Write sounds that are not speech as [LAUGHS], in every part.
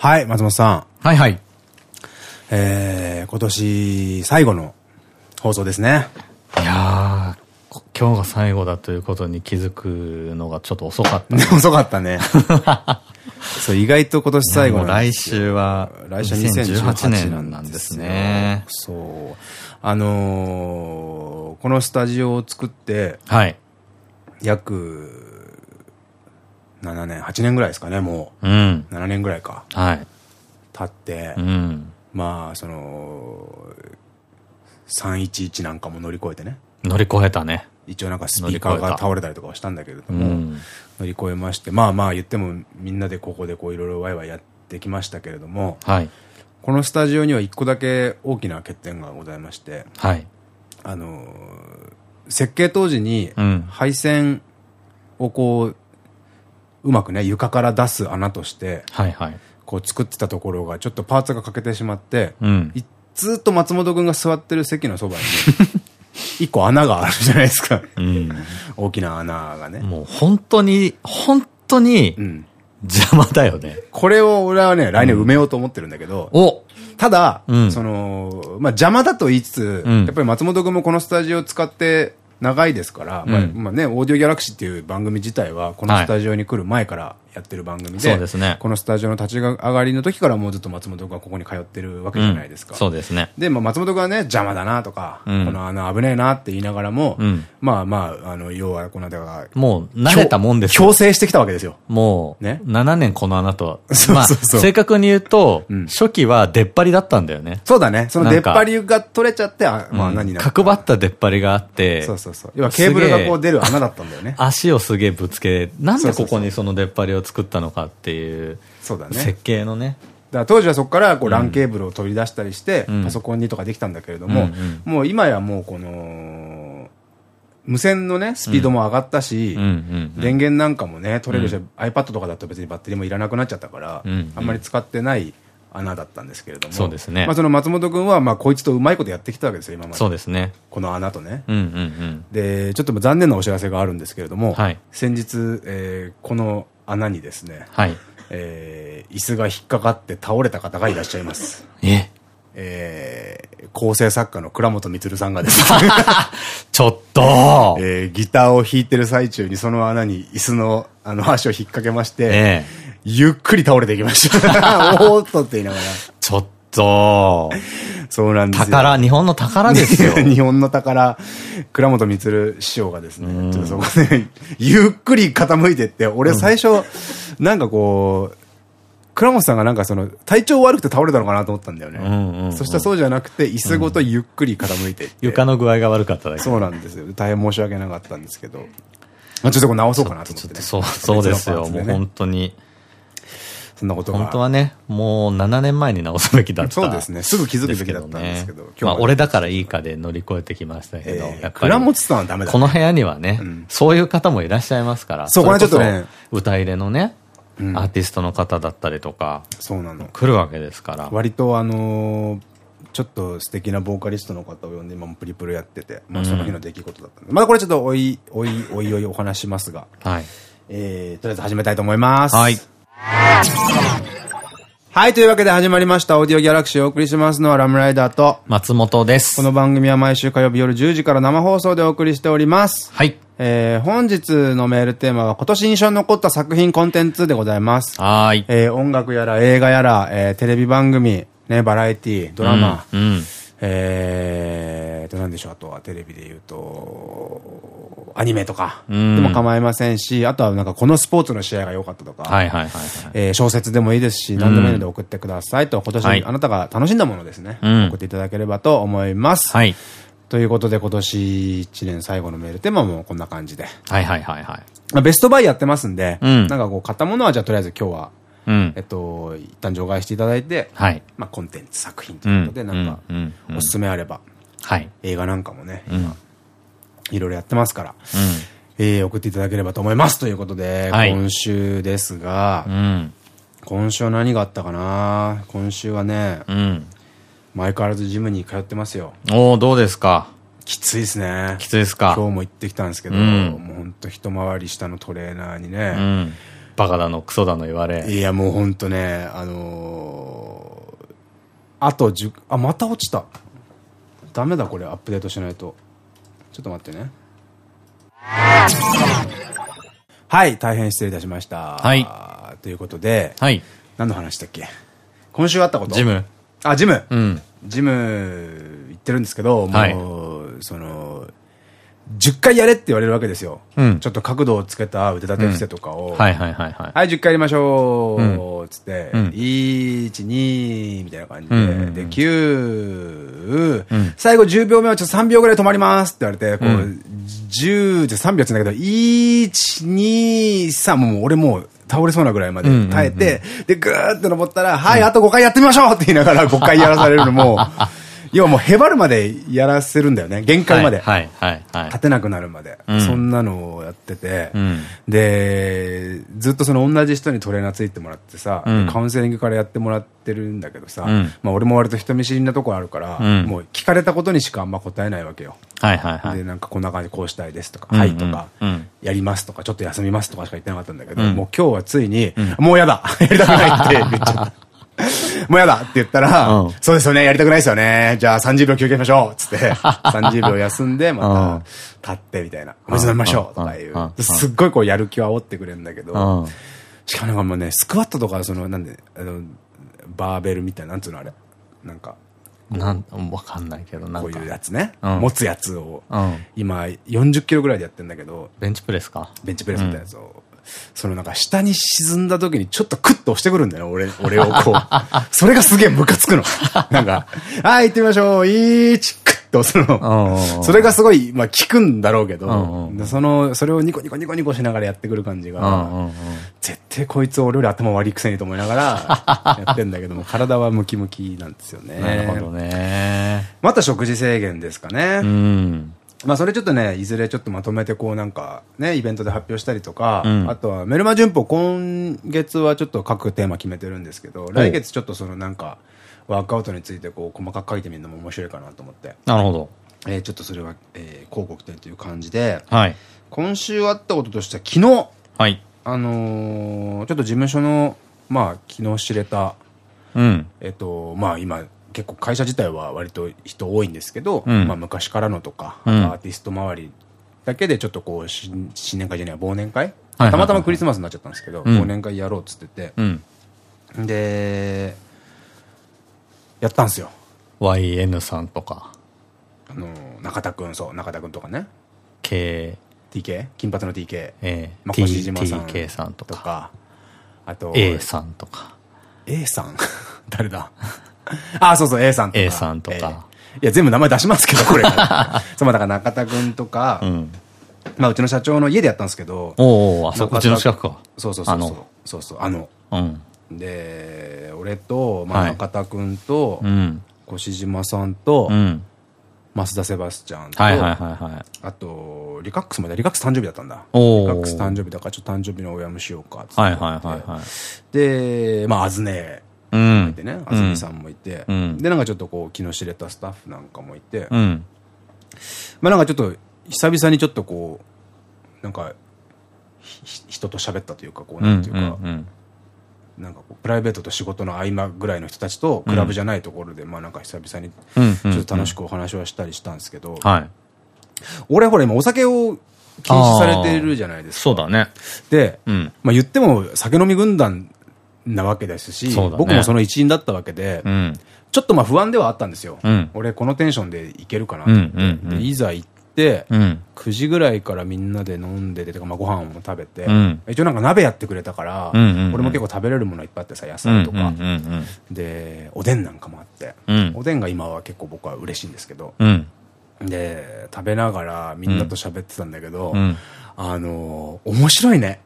はい、松本さん。はいはい。えー、今年最後の放送ですね。いやー、こ今日が最後だということに気づくのがちょっと遅かった。ね [LAUGHS] 遅かったね。[LAUGHS] そう、意外と今年最後来週は来週は2018 2018年年なんですよね。そう。あのー、このスタジオを作って、はい。約7年、8年ぐらいですかね、もうん。う。7年ぐらいか。はい。経って、うん。まあ、その、311なんかも乗り越えてね。乗り越えたね。一応なんかスピーカーが倒れたりとかはしたんだけれども、うん。乗り越えまして、まあまあ言ってもみんなでここでこういろいろワイワイやってきましたけれども、はい。このスタジオには一個だけ大きな欠点がございまして、はい。あのー設計当時にうん配線をこう、うまくね、床から出す穴として、はいはい。こう作ってたところがちょっとパーツが欠けてしまって、うん。いずっと松本くんが座ってる席のそばに、[LAUGHS] 一個穴があるじゃないですか。うん。大きな穴がね。もう本当に、本当にうん。邪魔だよね。これを俺はね、来年埋めようと思ってるんだけど、おただ、うんその、まあ、邪魔だと言いつつ、うんやっぱり松本くんもこのスタジオを使って長いですから、まあね、オーディオギャラクシーっていう番組自体は、このスタジオに来る前からやってる番組で、そうですねこのスタジオの立ち上がりの時からもうずっと松本くんがここに通ってるわけじゃないですか。そうですね。で、まあ、松本君はね、邪魔だなとか、うんこの穴危ねえなって言いながらも、うんまあまあ、あの、要はこの間が、もう慣れたもんですよ強制してきたわけですよ。もう、ね7年この穴とは。そうまあ、正確に言うと、うん初期は出っ張りだったんだよね。そうだね。その出っ張りが取れちゃって、あまあうん何になる角張った出っ張りがあって、そうそうそう。要はケーブルがこう出る穴だったんだよね。足をすげえぶつけ、なんでここにその出っ張りを作ったのかっていう、そうだね。設計のね。だから当時はそこからこう LAN ケーブルを取り出したりして、うん。パソコンにとかできたんだけれども、もう今やもうこの、無線のね、スピードも上がったし、電源なんかもね、取れるし、iPad とかだと別にバッテリーもいらなくなっちゃったから、あんまり使ってない穴だったんですけれども、そうですね。まあその松本くんは、まあこいつとうまいことやってきたわけですよ、今まで。そうですね。この穴とね。で、ちょっと残念なお知らせがあるんですけれども、はい。先日、えーこの穴にですね、はい。えー椅子が引っかかって倒れた方がいらっしゃいます。え？えー構成作家の倉本光さんがですね、[LAUGHS] ちょっとえーギターを弾いてる最中にその穴に椅子のあの足を引っ掛けまして、ええ。ゆっくり倒れていきました。[LAUGHS] おーっとって言いながら。ちょっと、そうなんですよ。宝、日本の宝ですよ。[LAUGHS] 日本の宝、倉本光師匠がですね、ちょっとそこで、[LAUGHS] ゆっくり傾いてって、俺最初、なんかこう、倉本さんがなんかその、体調悪くて倒れたのかなと思ったんだよね。うんうんうんそしたらそうじゃなくて、椅子ごとゆっくり傾いていって。床の具合が悪かっただけ。そうなんですよ。大変申し訳なかったんですけど。まあちょっとこれ直そうかなと思ってね。ちょっとそう、そうですよ。ねもう本当に。そんなことが。本当はね、もう7年前に直すべきだった。そうですねすぐ気づくべきだったんですけど今日はまあ、俺だからいいかで乗り越えてきましたけど、えーやっぱり。倉本さんはダメだねこの部屋にはね、んそういう方もいらっしゃいますから。そこはちょっとね歌入れのね、うんアーティストの方だったりとか、そうなの。来るわけですから。割とあのーちょっと素敵なボーカリストの方を呼んで今もプリプルやってて、まあその日の出来事だったんで。まだこれちょっとおい、おい、おいおいお話しますが、はい。えー、とりあえず始めたいと思います。はい。はい、というわけで始まりました。オーディオギャラクシーをお送りしますのはラムライダーと、松本です。この番組は毎週火曜日夜10時から生放送でお送りしております。はい。えー、本日のメールテーマは今年印象に残った作品コンテンツでございます。はーい。えー、音楽やら映画やら、えー、テレビ番組、ね、バラエティ、ドラマ、うん。うんえーと、なんでしょう、あとはテレビで言うと、アニメとか、うんでも構いませんし、あとはなんかこのスポーツの試合が良かったとか、小説でもいいですし、何でもいいので送ってくださいと、今はい年あなたが楽しんだものですね、うん送っていただければと思います。はい。ということで今年1年最後のメールテーマもこんな感じで。はいはいはいはい。まあ、ベストバイやってますんで、うんなんかこう買ったものはじゃあとりあえず今日は、うんえっ。と、一旦除外していただいて、はい。まあコンテンツ作品ということで、なんかおすすめあれば、はい。映画なんかもね、うん今、いろいろやってますから、うえー、送っていただければと思います。ということで、はい今週ですが、ん。うん。今週は何があったかな？今週はね、うん。相変わらずジムに通ってますよ。おー、どうですか？きついですね。きついですか？今日も行ってきたんですけど、うんもうほんと一回り下のトレーナーにね、うん。バカだの、クソだの言われ。いや、もうほんとね、あのー、あと10、あ、また落ちた。ダメだ、これ、アップデートしないと。ちょっと待ってね。はい、大変失礼いたしました。はい。ということで、はい。何の話だっけ？今週あったこと？ジム。あ、ジム。うん。ジム行ってるんですけど、もう、はいその、10回やれって言われるわけですよ。うんちょっと角度をつけた腕立て伏せとかを。はいはいはいはい。はい、10回やりましょうつって、うん。1、2、みたいな感じで、で、9、うん。最後10秒目はちょっと3秒ぐらい止まりますって言われて、こう、うん。10で3秒って言うんだけど、1、2、3、もう俺もう倒れそうなぐらいまで耐えて、で、ぐーって登ったら、はい、あと5回やってみましょうって言いながら5回やらされるのも、[LAUGHS] 要はもうへばるまでやらせるんだよね。限界まで。はいはいはい。立てなくなるまで、うんそんなのをやってて、うんで、ずっとその同じ人にトレーナーついてもらってさ、うんカウンセリングからやってもらってるんだけどさ、うんまあ俺も割と人見知りなとこあるから、うんもう聞かれたことにしかあんま答えないわけよ。はいはいはい。で、なんかこんな感じこうしたいですとか、うんはいとか、うんやりますとか、ちょっと休みますとかしか言ってなかったんだけど、うんもう今日はついに、もうやだ [LAUGHS] やりたくないって言っちゃった。[LAUGHS] もうやだって言ったら、うんそうですよね、やりたくないですよね。じゃあ30秒休憩しましょうつって、[LAUGHS] 30秒休んで、また立ってみたいな。お水飲みましょうとかいう。すっごいこうやる気を煽ってくれるんだけど、うん。しかもなんかもうね、スクワットとか、その、なんで、あの、バーベルみたいな、なんつうのあれ。なんか、なん、わかんないけど、なんか。こういうやつね。うん持つやつを、うん。今、40キロぐらいでやってんだけど、ベンチプレスか。ベンチプレスみたいなやつを、そのなんか下に沈んだ時にちょっとクッと押してくるんだよね、俺、[LAUGHS] 俺をこう。それがすげえムカつくの。[LAUGHS] なんか、はい、行ってみましょう、1、クッと押すの。それがすごい、まあ効くんだろうけどその、それをニコニコニコニコしながらやってくる感じが。絶対こいつ俺より頭悪いくせにと思いながら [LAUGHS] やってんだけども、体はムキムキなんですよね。なるほどね。また食事制限ですかね。うん。まあそれちょっとね、いずれちょっとまとめてこうなんかね、イベントで発表したりとか、うんあとはメルマ旬報今月はちょっと各テーマ決めてるんですけど、来月ちょっとそのなんか、ワークアウトについてこう細かく書いてみるのも面白いかなと思って、なるほど。えーちょっとそれは、えー広告展という感じで、はい。今週あったこととしては昨日、はい。あのーちょっと事務所の、まあ昨日知れた、うん。えっと、まあ今、結構会社自体は割と人多いんですけど、うん。まあ昔からのとか、うん。アーティスト周りだけでちょっとこう、新新年会じゃない忘年会？たまたまクリスマスになっちゃったんですけど、うん。忘年会やろうっつってて、うん。で、やったんですよ。YN さんとか、あの、中田くん、そう、中田くんとかね。K、TK? 金髪の TK。えまあ、T 越島さん TK さんとか、あと、A さんとか、A さん？[LAUGHS] 誰だ？[LAUGHS] あ、そうそう、A さんとか。A さんとかえーいや、全部名前出しますけど、これから。[LAUGHS] そう、まあだから中田くんとか、うん。まあうちの社長の家でやったんですけど、おおあ、そう、うちの近くか。そうそうそうそう。そうそう、あの。うん。で、俺と、まあはい中田くんと、うん。越島さんとう、ん。増田セバスチャンと。あと、リカックスまで、リカックス誕生日だったんだ。リカックス誕生日だからちょっと誕生日のお祝いもしようかっつって。はいはいはいはい。で、まあ、あずねうんいて。ね、あずみさんもいて、うんで、なんかちょっとこう、昨日知れたスタッフなんかもいて、うん。まあなんかちょっと、久々にちょっとこう、なんか、ひ人と喋ったというか、こう、うん。なんていうか、うん。なんかプライベートと仕事の合間ぐらいの人たちと、クラブじゃないところで、まあなんか久々に、うん。ちょっと楽しくお話はしたりしたんですけど、はい。俺ほら今お酒を禁止されてるじゃないですか。そうだね。で、うん。まあ言っても酒飲み軍団なわけですし、ね僕もその一員だったわけで、うん。ちょっとまあ不安ではあったんですよ。うん俺このテンションでいけるかなと思って、いざ行って、うん。9時ぐらいからみんなで飲んでて、てかまあご飯も食べて、うん一応なんか鍋やってくれたから、俺も結構食べれるものいっぱいあってさ、野うん。菜とか。で、おでんなんかもあって、うん。おでんが今は結構僕は嬉しいんですけど、うん。で、食べながらみんなと喋ってたんだけど、うん。あのー面白いね。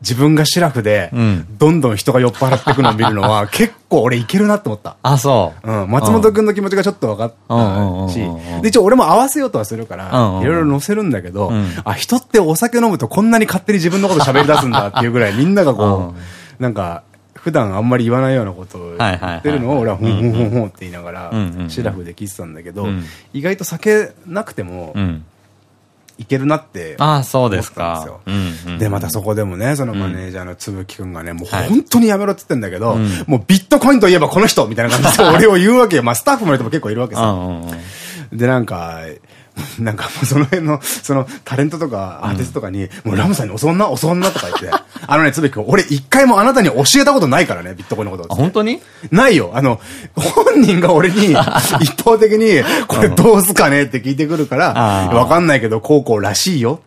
自分がシラフで、うん。どんどん人が酔っ払ってくのを見るのは、[LAUGHS] 結構俺いけるなって思った。あ、そう。うん、松本くんの気持ちがちょっと分かったし一応俺も合わせようとはするからいろいろ乗せるんだけどうん、あ、人ってお酒飲むとこんなに勝手に自分のこと喋り出すんだっていうぐらいみんながこうなんか、普段あんまり言わないようなことを言ってるのを俺はほんほんほん。ほんって言いながらシラフで聞いてたんだけどうん、意外と酒なくてもう、ん。いけるなって。ああ、そうですかでまたそこでもね、そのマネージャーのつぶきくんがね、もう本当にやめろって言ってんだけど、もうビットコインといえばこの人みたいな感じで俺を言うわけよ。まあスタッフもいても結構いるわけさ。で、なんか、[LAUGHS] なんかもうその辺の、そのタレントとかアーティストとかに、もうラムさんに教んな、教んなとか言って、あのね、つべき君、俺一回もあなたに教えたことないからね、ビットコインのことあ、本当に？ないよ。あの、本人が俺に [LAUGHS] 一方的に、これどうすかねって聞いてくるから、わかんないけど、こうこうらしいよ。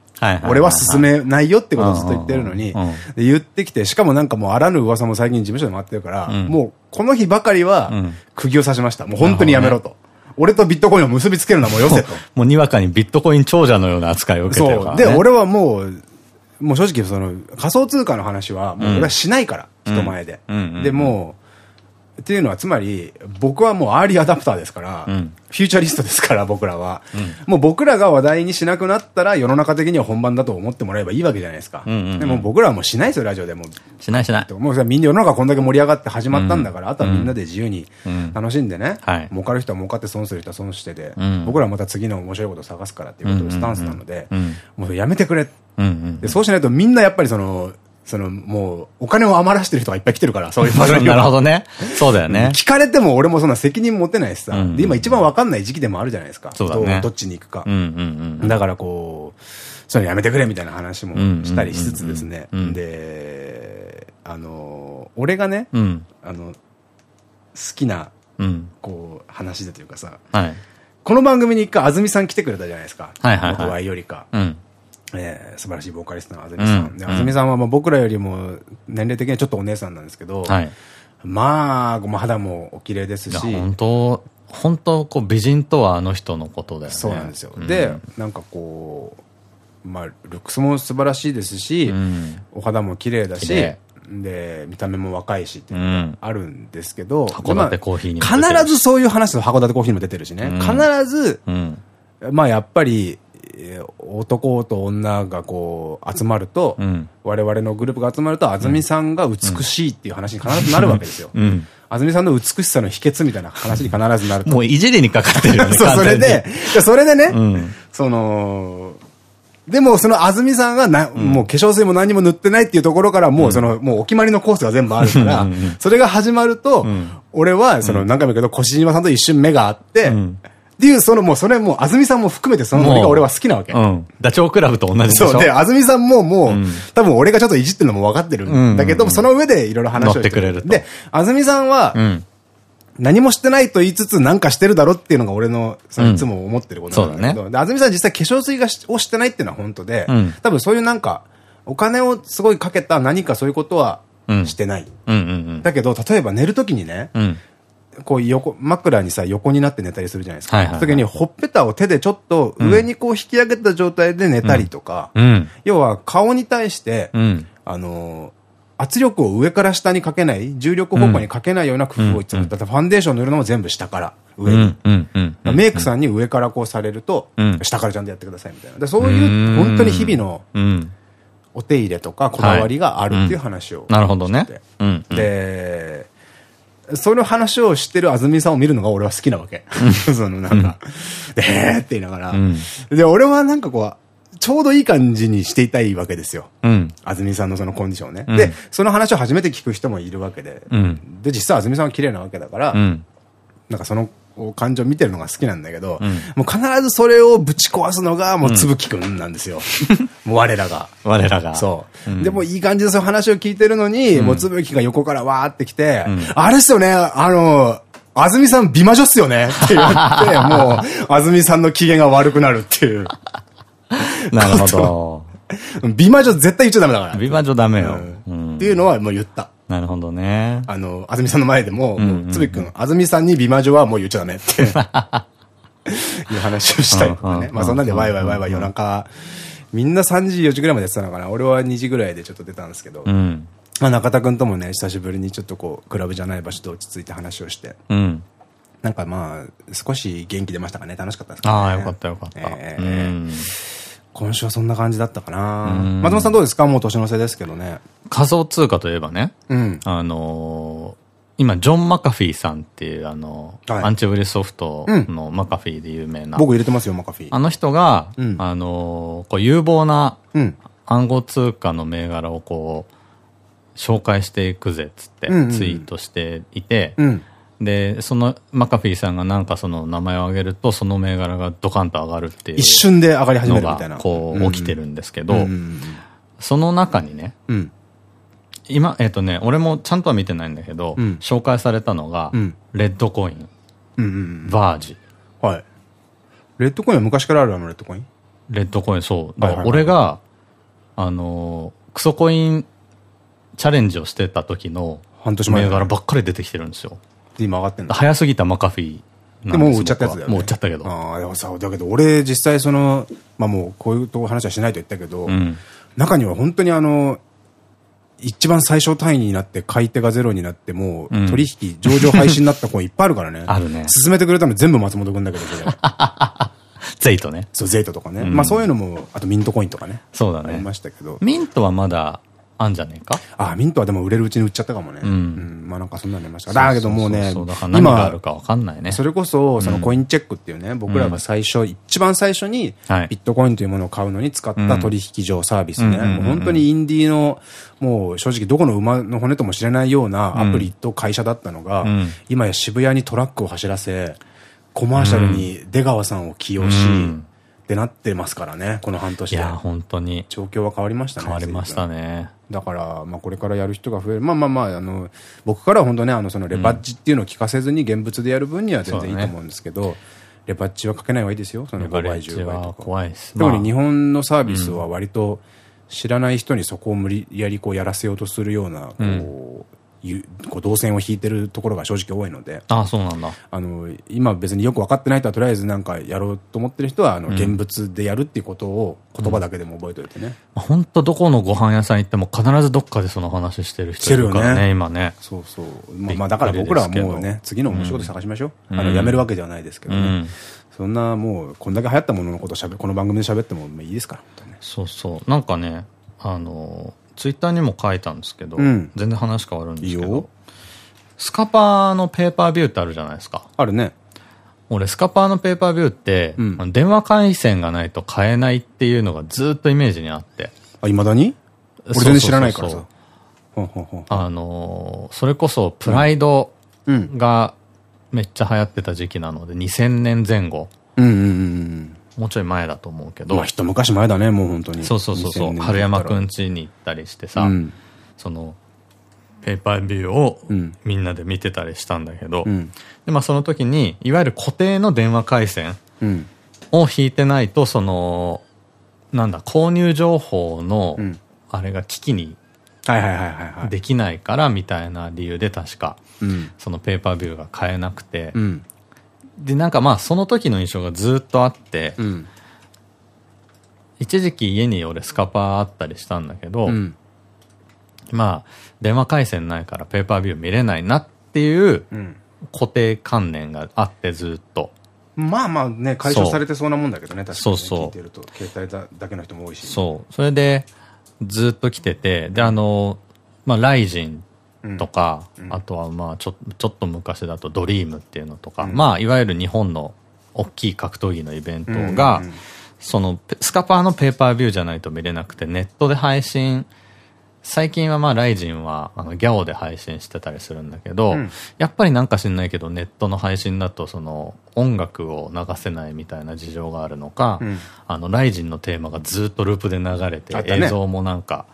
俺は進めないよってことをずっと言ってるのに。言ってきて、しかもなんかもうあらぬ噂も最近事務所で回ってるから、ん。もうこの日ばかりはん、釘を刺しました。もう本当にやめろと。俺とビットコインを結びつけるのはもうよせと。もうにわかにビットコイン長者のような扱いを受けてるから、そう。ね。で、俺はもう、もう正直その仮想通貨の話は、もう俺はしないから、人前でうんうんうん。で、もう、っていうのはつまり、僕はもうアーリーアダプターですから、うんフューチャリストですから、僕らは。もう僕らが話題にしなくなったら、世の中的には本番だと思ってもらえばいいわけじゃないですか。うんうんうんでも僕らはもうしないですよ、ラジオでも。しないしない。もうさみんな世の中こんだけ盛り上がって始まったんだから、あとはみんなで自由にうん楽しんでね、はい儲かる人は儲かって損する人は損してて、うん僕らはまた次の面白いことを探すからっていうことのスタンスなのでうんうんうん、もうやめてくれ。うんうん。で、そうしないとみんなやっぱりその、そのもうお金を余らしてる人がいっぱい来てるから、そういう [LAUGHS] 場所にはなるほどね。そうだよね。[LAUGHS] 聞かれても俺もそんな責任持てないしさ、うんで、今一番わかんない時期でもあるじゃないですか。そうだねどどっちに行くか。だからこう、そういうのやめてくれみたいな話もしたりしつつですね。で、あの、俺がね、うん。あの、好きな、うん。こう、話でというかさ、はい。この番組に一回安住さん来てくれたじゃないですか。はいはいはい僕はよりか。うん。えー素晴らしいボーカリストの安住さん。うんで安住さんはまあ僕らよりも年齢的にはちょっとお姉さんなんですけど、はい。まあ、まあ肌もお綺麗ですし、本当本当こう、美人とはあの人のことだよね。そうなんですよ。うんで、なんかこう、まあ、ルックスも素晴らしいですし、うん。お肌も綺麗だしで、見た目も若いしっていうのがあるんですけど、函館コーヒーに必ずそういう話と函館コーヒーにも出てるしね、うん必ず、うん。まあやっぱり、えー男と女がこう集まると、うん。我々のグループが集まると、安住さんが美しいっていう話に必ずなるわけですよ。うん。安住さんの美しさの秘訣みたいな話に必ずなると。もういじりにかかってるよね。[LAUGHS] そう、それで、それでね、うん。その、でも、その安住さんがな、もう化粧水も何も塗ってないっていうところから、もうその、もうお決まりのコースが全部あるからそれが始まるとん、俺は、その、何回も言うけど、越島さんと一瞬目があって、んっていう、その、もう、それもう、安住さんも含めて、そのノリが俺は好きなわけ。うん。ダチョウ倶楽部と同じでしょ？そう。で、安住さんももう、ん多分俺がちょっといじってるのも分かってるんだけど、うんその上でいろいろ話を乗ってくれるとで、安住さんは、うん。何もしてないと言いつつ何かしてるだろっていうのが俺の、そのいつも思ってることなんだけど、安住さん実際化粧水がしをしてないっていうのは本当で、うん多分そういうなんか、お金をすごいかけた何かそういうことはうんしてない。だけど、例えば寝るときにね、うん。うん。こう横、枕にさ、横になって寝たりするじゃないですか。その時にほっぺたを手でちょっと上にこう引き上げた状態で寝たりとか、うん。要は顔に対して、うん。あのー圧力を上から下にかけない、重力方向にかけないような工夫をいつも、だってファンデーション塗るのも全部下から、上に。うん。うん。うん。メイクさんに上からこうされると、うん下からちゃんとやってくださいみたいな。でそういう、本当に日々のうん。お手入れとかこだわりがあるっていう話を、なるほどね。で、その話をしてる安住さんを見るのが俺は好きなわけ。[LAUGHS] そのなんか、でへーって言いながら。んで、俺はなんかこう、ちょうどいい感じにしていたいわけですよ。うん。安住さんのそのコンディションをね。うんで、その話を初めて聞く人もいるわけで。うん。で、実際安住さんは綺麗なわけだから、うん。なんかその感情を見てるのが好きなんだけど、うんもう必ずそれをぶち壊すのがもうつぶきくんなんですよ。[LAUGHS] もう我らが。我らが。そう。うんでもいい感じでそういう話を聞いてるのに、もうつぶきが横からわーってきて、んあれっすよね、あの、安住さん美魔女っすよねって言って、[LAUGHS] もう、安住さんの機嫌が悪くなるっていう。[LAUGHS] なるほど。美魔女絶対言っちゃダメだから。美魔女ダメよ。ううんんっていうのはもう言った。なるほどね。あの、安住さんの前でも、つぶきくん、安住さんに美魔女はもう言っちゃダメって。[LAUGHS] いう話をしたりとかね。まあそんなんでワイワイワイワイ夜中、みんな3時、4時ぐらいまでやってたのかな。俺は2時ぐらいでちょっと出たんですけど。うん。まあ中田くんともね、久しぶりにちょっとこう、クラブじゃない場所で落ち着いて話をして。うん。なんかまあ、少し元気出ましたかね。楽しかったですかね。ああ、よかったよかった。えうーん。今週はそんな感じだったかな。うん松本さんどうですか？もう年の瀬ですけどね。仮想通貨といえばね、うん。あのー今、ジョン・マカフィーさんっていう、あの、はいアンチウイルスソフトのマカフィーで有名な、僕入れてますよ、マカフィー。あの人が、うんあの、こう有望なうん。暗号通貨の銘柄をこう、紹介していくぜっつってうんうんうんツイートしていて、うん。で、そのマカフィーさんがなんかその名前を挙げると、その銘柄がドカンと上がるっていう一瞬で上がり始めのるみたいな。が、こう、起きてるんですけど、うん。その中にね、うん。今、えっ、とね、俺もちゃんとは見てないんだけど、うん紹介されたのが、うんレッドコイン。バージ、はい。レッドコインは昔からあるあのレッドコイン？レッドコイン、そう。俺が、あのークソコインチャレンジをしてた時の半年前銘柄ばっかり出てきてるんですよ。今上がってんだ。早すぎたマカフィーでももう売っちゃったやつだよね。もう売っちゃったけど。ああ、でもさ、だけど俺実際その、まあもうこういうとこ話はしないと言ったけど、うん。中には本当にあの、一番最小単位になって買い手がゼロになってもううん取引上場廃止になった子いっぱいあるからね。[LAUGHS] あるね進めてくれたの全部松本くんだけど、[LAUGHS] それ。ゼイトね。そう、ゼイトとかね。うんまあそういうのも、あとミントコインとかね。そうだねありま。したけど。ミントはまだあんじゃねえか？あ、ミントはでも売れるうちに売っちゃったかもね。うん。うん。まあなんかそんなのありました。だけどもうねそうそうそうだから、何があるかわかんないね。それこそ、そのコインチェックっていうね、僕らが最初、一番最初に、はい。ビットコインというものを買うのに使った取引所サービスね。もう本当にインディーの、もう正直どこの馬の骨とも知れないようなアプリと会社だったのが、うん。今や渋谷にトラックを走らせ、コマーシャルに出川さんを起用し、うんってなってますからね、この半年でいや、。本当に状況は変わりましたね。変わりましたね。だから、まあ、これからやる人が増える。まあまあまあ、あの、僕からは本当ね、あの、そのレバッジっていうのを聞かせずに現物でやる分には全然いいと思うんですけど、レバッジはかけない方がいいですよ。その5倍、レバレッジ10倍はとか。怖いです。特にまあ日本のサービスは割と知らない人にそこを無理やりこうやらせようとするような、こう、ゆこう動線を引いてるところが正直多いので、あ、そうなんだ。あの、今別によく分かってない人はとりあえずなんかやろうと思ってる人は、あの、現物でやるっていうことを言葉だけでも覚えておいてね。本当どこのご飯屋さん行っても必ずどっかでその話してる人いるからね、ね今ね。そうそう。まあ、まあだから僕らはもうね、次の面白いこと探しましょう。うんあの、やめるわけではないですけどね。うん。そんなもう、こんだけ流行ったもののことをしゃべ、この番組で喋ってもまあいいですから、ね。そうそう。なんかね、あの、ツイッターにも書いたんですけど、うん全然話変わるんですけどいいよ、スカパーのペーパービューってあるじゃないですか。あるね。俺、スカパーのペーパービューって、うん電話回線がないと買えないっていうのがずっとイメージにあって。あ、未だに？俺全然知らないからさあのーそれこそプライドうん。がめっちゃ流行ってた時期なので、2000年前後。うんうんうんもうちょい前だと思うけうん。ど。まあ一昔前だね、もう本当に。そうそうそうそう。2000年春山くん家に行ったりしてさ、うん。その、ペーパービューをうんみんなで見てたりしたんだけど、うん。で、まあその時に、いわゆる固定の電話回線うん。を引いてないと、その、なんだ、購入情報のう、ん。あれが機器にはいはいはいはいはい。できないからみたいな理由で確か、うん。そのペーパービューが買えなくて、うん。で、なんかまあその時の印象がずっとあって、うん。一時期家に俺スカパーあったりしたんだけど、うん。まあ、電話回線ないからペーパービュー見れないなっていううん。固定観念があってずっと。まあまあね、解消されてそうなもんだけどね、確かにね。そうそう聞いてると。携帯だだけの人も多いし。そう。それで、ずっと来てて、で、あの、まあ、ライジンうんとか、うん。あとはまあ、ちょ、ちょっと昔だとドリームっていうのとか、うん。まあ、いわゆる日本の大きい格闘技のイベントうんがその、ペスカパーのペーパービューじゃないと見れなくて、ネットで配信、最近はまあ、ライジンは、あの、ギャオで配信してたりするんだけど、うん。やっぱりなんか知んないけど、ネットの配信だと、その、音楽を流せないみたいな事情があるのか、うん。あの、ライジンのテーマがずっとループで流れて、映像もなんか、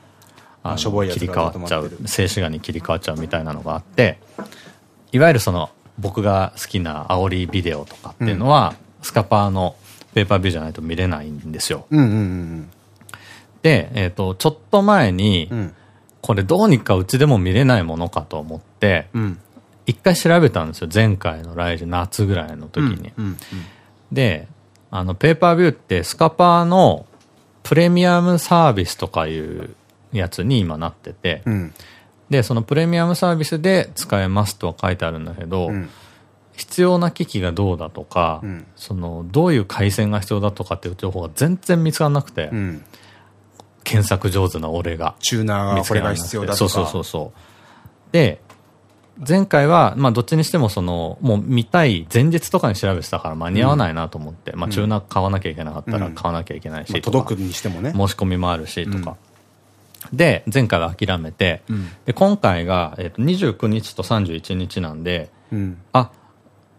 あの切がり替わっちゃう静止画に切り替わっちゃうみたいなのがあって、いわゆるその、僕が好きな煽りビデオとかっていうのは、スカパーのペーパービューじゃないと見れないんですよ。うんうんうんで、えっ、と、ちょっと前に、うん。これどうにかうちでも見れないものかと思って、うん。一回調べたんですよ。前回のライジン、夏ぐらいの時に。うん。うん。で、あの、ペーパービューってスカパーのプレミアムサービスとかいうやつに今なってて、うん。で、そのプレミアムサービスで使えますとは書いてあるんだけど、うん。必要な機器がどうだとか、うんその、どういう回線が必要だとかっていう情報が全然見つからなくて、うん。検索上手な俺が。チューナーがこれが必要だとか。そうそうそうそう。で、前回は、まあどっちにしてもその、もう見たい前日とかに調べてたから間に合わないなと思って、まあチューナー買わなきゃいけなかったら買わなきゃいけないし、まあ届くにしてもね。申し込みもあるしとか。で、前回は諦めて、で、今回が、えっと、29日と31日なんで、あ、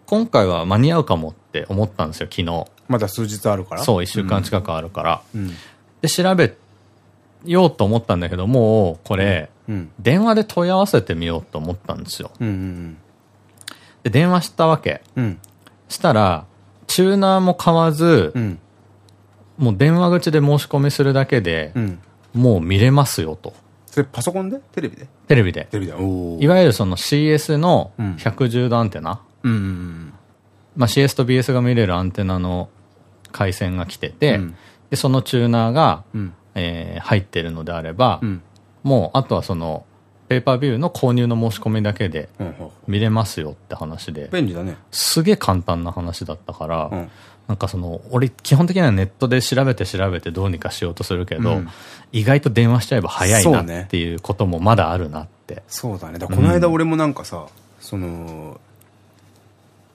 今回は間に合うかもって思ったんですよ、昨日。まだ数日あるから？そう、1週間近くあるから。で、調べようと思ったんだけど、もう、これ、電話で問い合わせてみようと思ったんですよ。で、電話したわけ。したら、チューナーも買わず、もう電話口で申し込みするだけで、もう見れますよと。それパソコンで？テレビで？テレビで。テレビで。いわゆるその CS の110度アンテナ。まあ CS と BS が見れるアンテナの回線が来てて、うん、で、そのチューナーが、うん、えー、入ってるのであれば、うん、もうあとはその、ペーパービューの購入の申し込みだけで見れますよって話で。便利だね。すげえ簡単な話だったから、なんかその、俺、基本的にはネットで調べて調べてどうにかしようとするけど、うん、意外と電話しちゃえば早いなっていうこともまだあるなって。そうだね。だこの間俺もなんかさ、うん、その、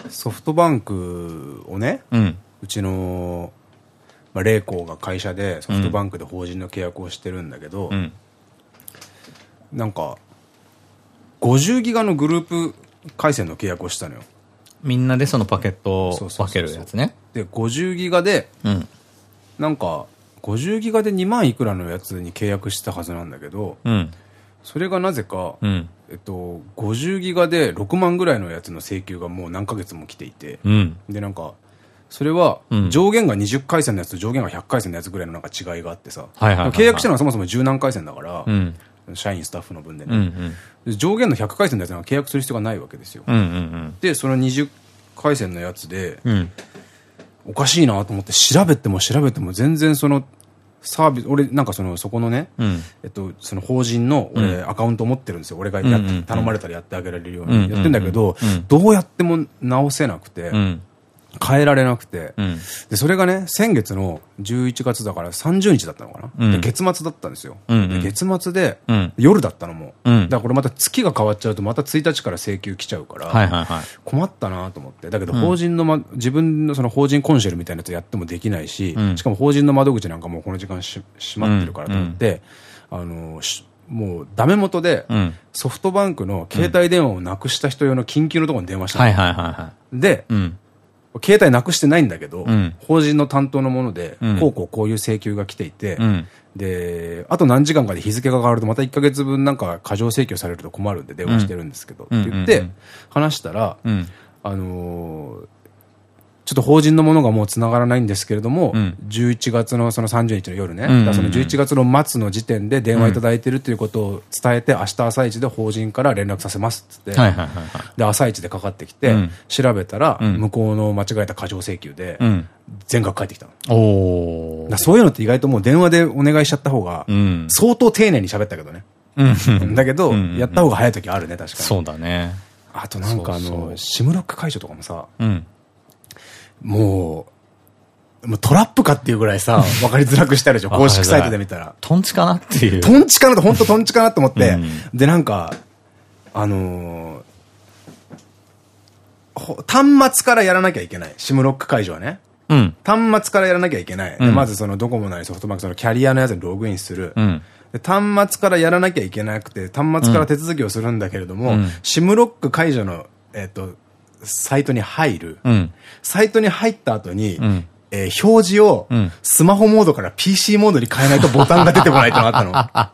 ソフトバンクをね、うん、うちの、まあ、霊光が会社でソフトバンクで法人の契約をしてるんだけど、うん、なんか、50ギガのグループ回線の契約をしたのよ。みんなでそのパケットを分けるやつね。で、50ギガで、うん、なんか、50ギガで2万いくらのやつに契約したはずなんだけど、うん、それがなぜか、うん、えっと、50ギガで6万ぐらいのやつの請求がもう何ヶ月も来ていて、で、なんか、それは、上限が20回線のやつと上限が100回線のやつぐらいのなんか違いがあってさ、契約したのはそもそも十何回線だから、社員スタッフの分でね。上限の100回線のやつは契約する必要がないわけですよ。で、その20回線のやつで、おかしいなと思って調べても調べても全然そのサービス、俺なんかその、そこのね、えっと、その法人の俺アカウント持ってるんですよ。俺がや頼まれたらやってあげられるようにやってんだけど、どうやっても直せなくて、変えられなくて、うん、で、それがね、先月の11月だから30日だったのかな、うん、で月末だったんですよ。うんうん、月末で、夜だったのも。だからこれまた月が変わっちゃうとまた1日から請求来ちゃうから、困ったなと思って。だけど法人の、ま、自分のその法人コンシェルみたいなやつやってもできないし、しかも法人の窓口なんかもうこの時間し閉まってるからと思って、あの、もうダメ元で、ソフトバンクの携帯電話をなくした人用の緊急のところに電話したで、携帯なくしてないんだけど、うん、法人の担当のもので、うん、こうこうこういう請求が来ていて、うん、で、あと何時間かで日付が変わるとまた1ヶ月分なんか過剰請求されると困るんで電話してるんですけど、って言って、話したら、あのーちょっと法人のものがもう繋がらないんですけれども、うん、11月のその30日の夜ね、その11月の末の時点で電話いただいてるということを伝えて、明日朝一で法人から連絡させますっつって、で、朝一でかかってきて、うん、調べたら、向こうの間違えた過剰請求で、全額返ってきたの。だそういうのって意外ともう電話でお願いしちゃった方が、相当丁寧に喋ったけどね。だけど、やった方が早い時あるね、確かに。そうだね。あとなんかあの、シムロック解除とかもさ、うんもう、もうトラップかっていうぐらいさ、わかりづらくしてあるでしょ、[LAUGHS] 公式サイトで見たら。トンチかなっていう。トンチかなと、本当トンチかなと思って、うん、で、なんか、あのー、端末からやらなきゃいけない。シムロック解除はね。うん、端末からやらなきゃいけない。うん、まずそのドコモなりソフトバンクそのキャリアのやつにログインする。うん、端末からやらなきゃいけなくて、端末から手続きをするんだけれども、シムロック解除の、えっ、と、サイトに入る。うん、サイトに入った後に、うん、えー、表示を、スマホモードから PC モードに変えないとボタンが出てこないってのがあったの。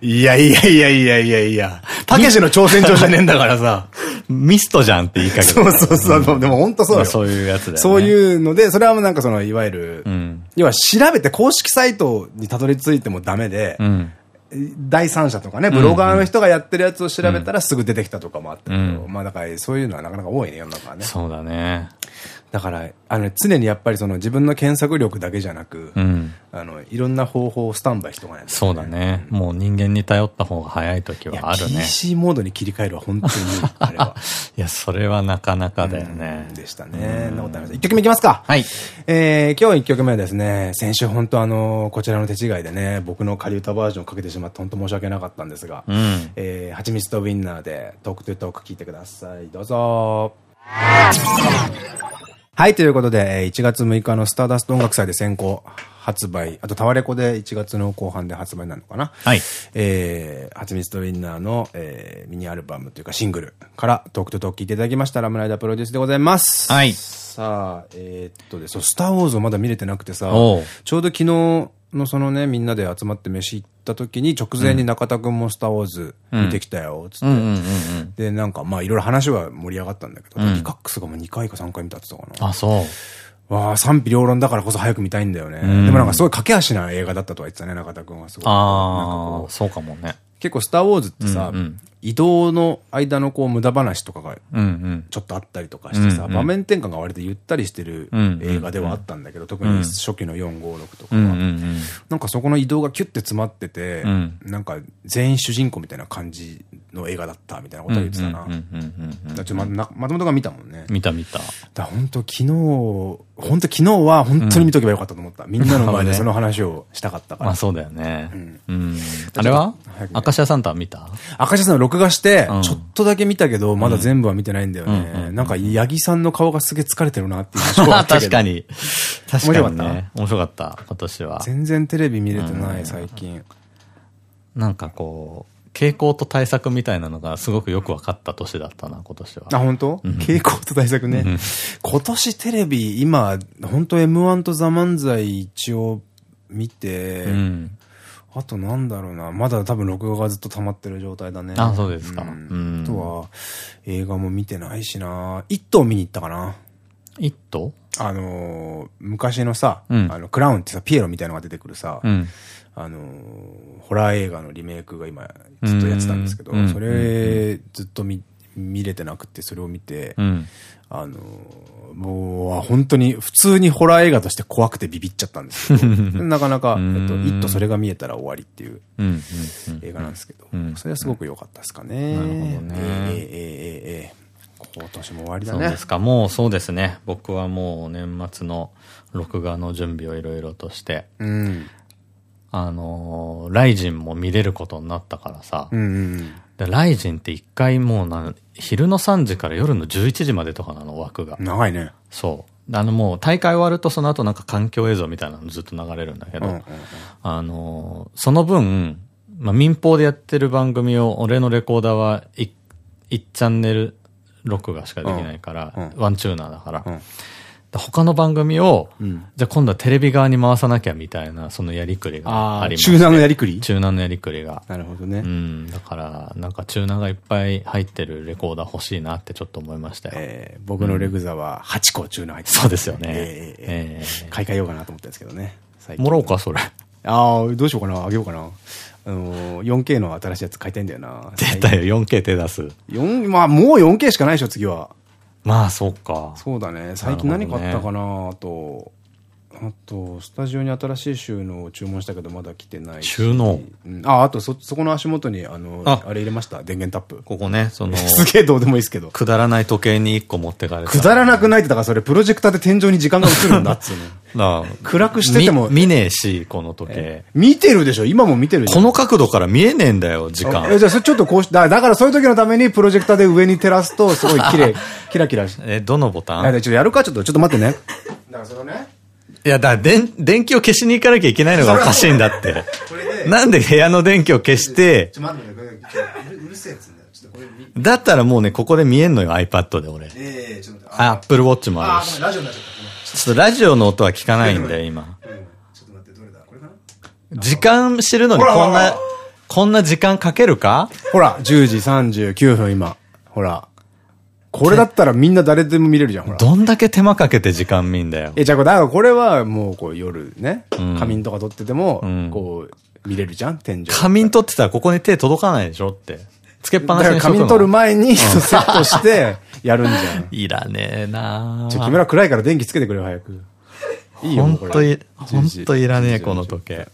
い [LAUGHS] やいやいやいやいやいや。たけしの挑戦状じゃねえんだからさ。ミストじゃんって言いかけそうそうそう。でも本当そうよ。そういうやつだよ、ね。そういうので、それはなんかその、いわゆる、うん、要は調べて公式サイトにたどり着いてもダメで、うん第三者とかね、ブロガーの人がやってるやつを調べたらすぐ出てきたとかもあったけど、うん、まあだからそういうのはなかなか多いね、世の中はね。そうだね。だから、あの、常にやっぱりその自分の検索力だけじゃなく、うん、あの、いろんな方法をスタンバイしとかないと、ね、そうだね。もう人間に頼った方が早い時はあるね。PC モードに切り替えるは本当に、[LAUGHS] あれは。いや、それはなかなかだよね。でしたね。なことありません。一曲目いきますか。はい。えー、今日一曲目はですね、先週本当あの、こちらの手違いでね、僕の仮歌バージョンをかけてしまって本当申し訳なかったんですが、うん、えー、はちみつとウィンナーでトークトゥトーク聞いてください。どうぞ。はい、ということで、1月6日のスターダスト音楽祭で先行発売、あとタワレコで1月の後半で発売なのかな。はい。えー、はちみつとウィンナーの、えー、ミニアルバムというかシングルからトークとトーク聞いていただきましたラムライダープロデュースでございます。はい。さあ、えー、っとで、そう、スターウォーズをまだ見れてなくてさ、ちょうど昨日、のそのね、みんなで集まって飯行った時に、直前に中田くんもスターウォーズ見てきたよ、つって。で、なんかまあいろいろ話は盛り上がったんだけど、リカックスがもう2回か3回見たって言ったかな。あ、そう。わあ、賛否両論だからこそ早く見たいんだよね。でもなんかすごい駆け足な映画だったとは言ってたね、中田くんはすごい。ああ、そうかもね。結構スターウォーズってさ、移動の間のこう無駄話とかがちょっとあったりとかしてさ、場面転換が割とゆったりしてる映画ではあったんだけど、特に初期の456とかは。なんかそこの移動がキュッて詰まってて、なんか全員主人公みたいな感じの映画だったみたいなことは言ってたな。だってま、まともとが見たもんね。見た見た。だ本当昨日、本当昨日は本当に見とけばよかったと思った。みんなの前でその話をしたかったから。まあそうだよね。うん。あれは？アカシアサンタ見た？アカシアサンタ録画して、ちょっとだけ見たけど、まだ全部は見てないんだよね。なんか、八木さんの顔がすげえ疲れてるなっていう印象が [LAUGHS] 確かに。確かにね。面白かった、今年は。全然テレビ見れてない、最近。なんかこう、傾向と対策みたいなのがすごくよく分かった年だったな、今年は。あ、本当？傾向と対策ね。今年テレビ、今、本当 M1 とザ漫才一応見て、あとなんだろうな。まだ多分録画がずっと溜まってる状態だね。あ、そうですか。うん、あとは、映画も見てないしな。一頭見に行ったかな。一頭？あのー、昔のさ、うん、あの、クラウンってさ、ピエロみたいのが出てくるさ、うん、あのー、ホラー映画のリメイクが今ずっとやってたんですけど、それずっと見、見れてなくて、それを見て、うん、あのー、もう、本当に普通にホラー映画として怖くてビビっちゃったんですけど、[LAUGHS] なかなか、えっと、一とそれが見えたら終わりっていう映画なんですけど、それはすごく良かったですかね。なるほどね。えー、えー、えー、えー今年も終わりだね。そうですか。もうそうですね。僕はもう年末の録画の準備をいろいろとして、うん、あのー、ライジンも見れることになったからさ、でライジンって一回もうな、昼の3時から夜の11時までとかなの、枠が。長いね。そう。あのもう大会終わるとその後なんか環境映像みたいなのずっと流れるんだけど、あのー、その分、まあ、民放でやってる番組を俺のレコーダーは1チャンネル録画しかできないから、ワンチューナーだから、他の番組を、うん、じゃあ今度はテレビ側に回さなきゃみたいな、そのやりくりがあります、ね。中南のやりくり？中南のやりくりが。なるほどね。うん。だから、なんか中南がいっぱい入ってるレコーダー欲しいなってちょっと思いましたよ。えー、僕のレグザは8個中南入ってる、そうですよね。えー、えー、買い替えようかなと思ったんですけどね。もらおうか、それ。ああ、どうしようかな。あげようかな。あの、4K の新しいやつ買いたいんだよな。出たよ、4K 手出す。4、まあもう 4K しかないでしょ、次は。まあ、そうか。そうだね。最近何買ったかなと。あと、スタジオに新しい収納を注文したけど、まだ来てない収納、うん、あ、あと、そ、そこの足元に、あの、あれ入れました？電源タップ。ここね、その、[LAUGHS] すげえどうでもいいですけど。くだらない時計に1個持ってかれくだらなくないって、だからそれ、プロジェクターで天井に時間が映るんだっつうの。[LAUGHS] 暗くしてても。見ねえし、この時計。見てるでしょ？今も見てるこの角度から見えねえんだよ、時間。え、じゃあ、それちょっとこうし、だからそういう時のために、プロジェクターで上に照らすと、すごい綺麗、キラキラして。[LAUGHS] え、どのボタン？ちょっとやるか、ちょっと、ちょっと待ってね。だからそのね。いや、だ電、電気を消しに行かなきゃいけないのがおかしいんだって。なんで部屋の電気を消して、だったらもうね、ここで見えんのよ、iPad で俺。あ、Apple Watch もあるし。ちょっとラジオの音は聞かないんだよ、今。時間知るのにこんな、こんな時間かけるか？ほら、10時39分今。ほら。これだったらみんな誰でも見れるじゃん、ほら。どんだけ手間かけて時間見んだよ。え、じゃあ、だからこれはもうこう夜ね、仮眠とか撮ってても、こう、見れるじゃん、天井。仮眠撮ってたらここに手届かないでしょって。つけっぱなしにしと仮眠撮る前にセットして、やるんじゃん。いらねえなちょ、木村暗いから電気つけてくれよ、早く。いいよ。ほんとい、ほんといらねえ、この時計。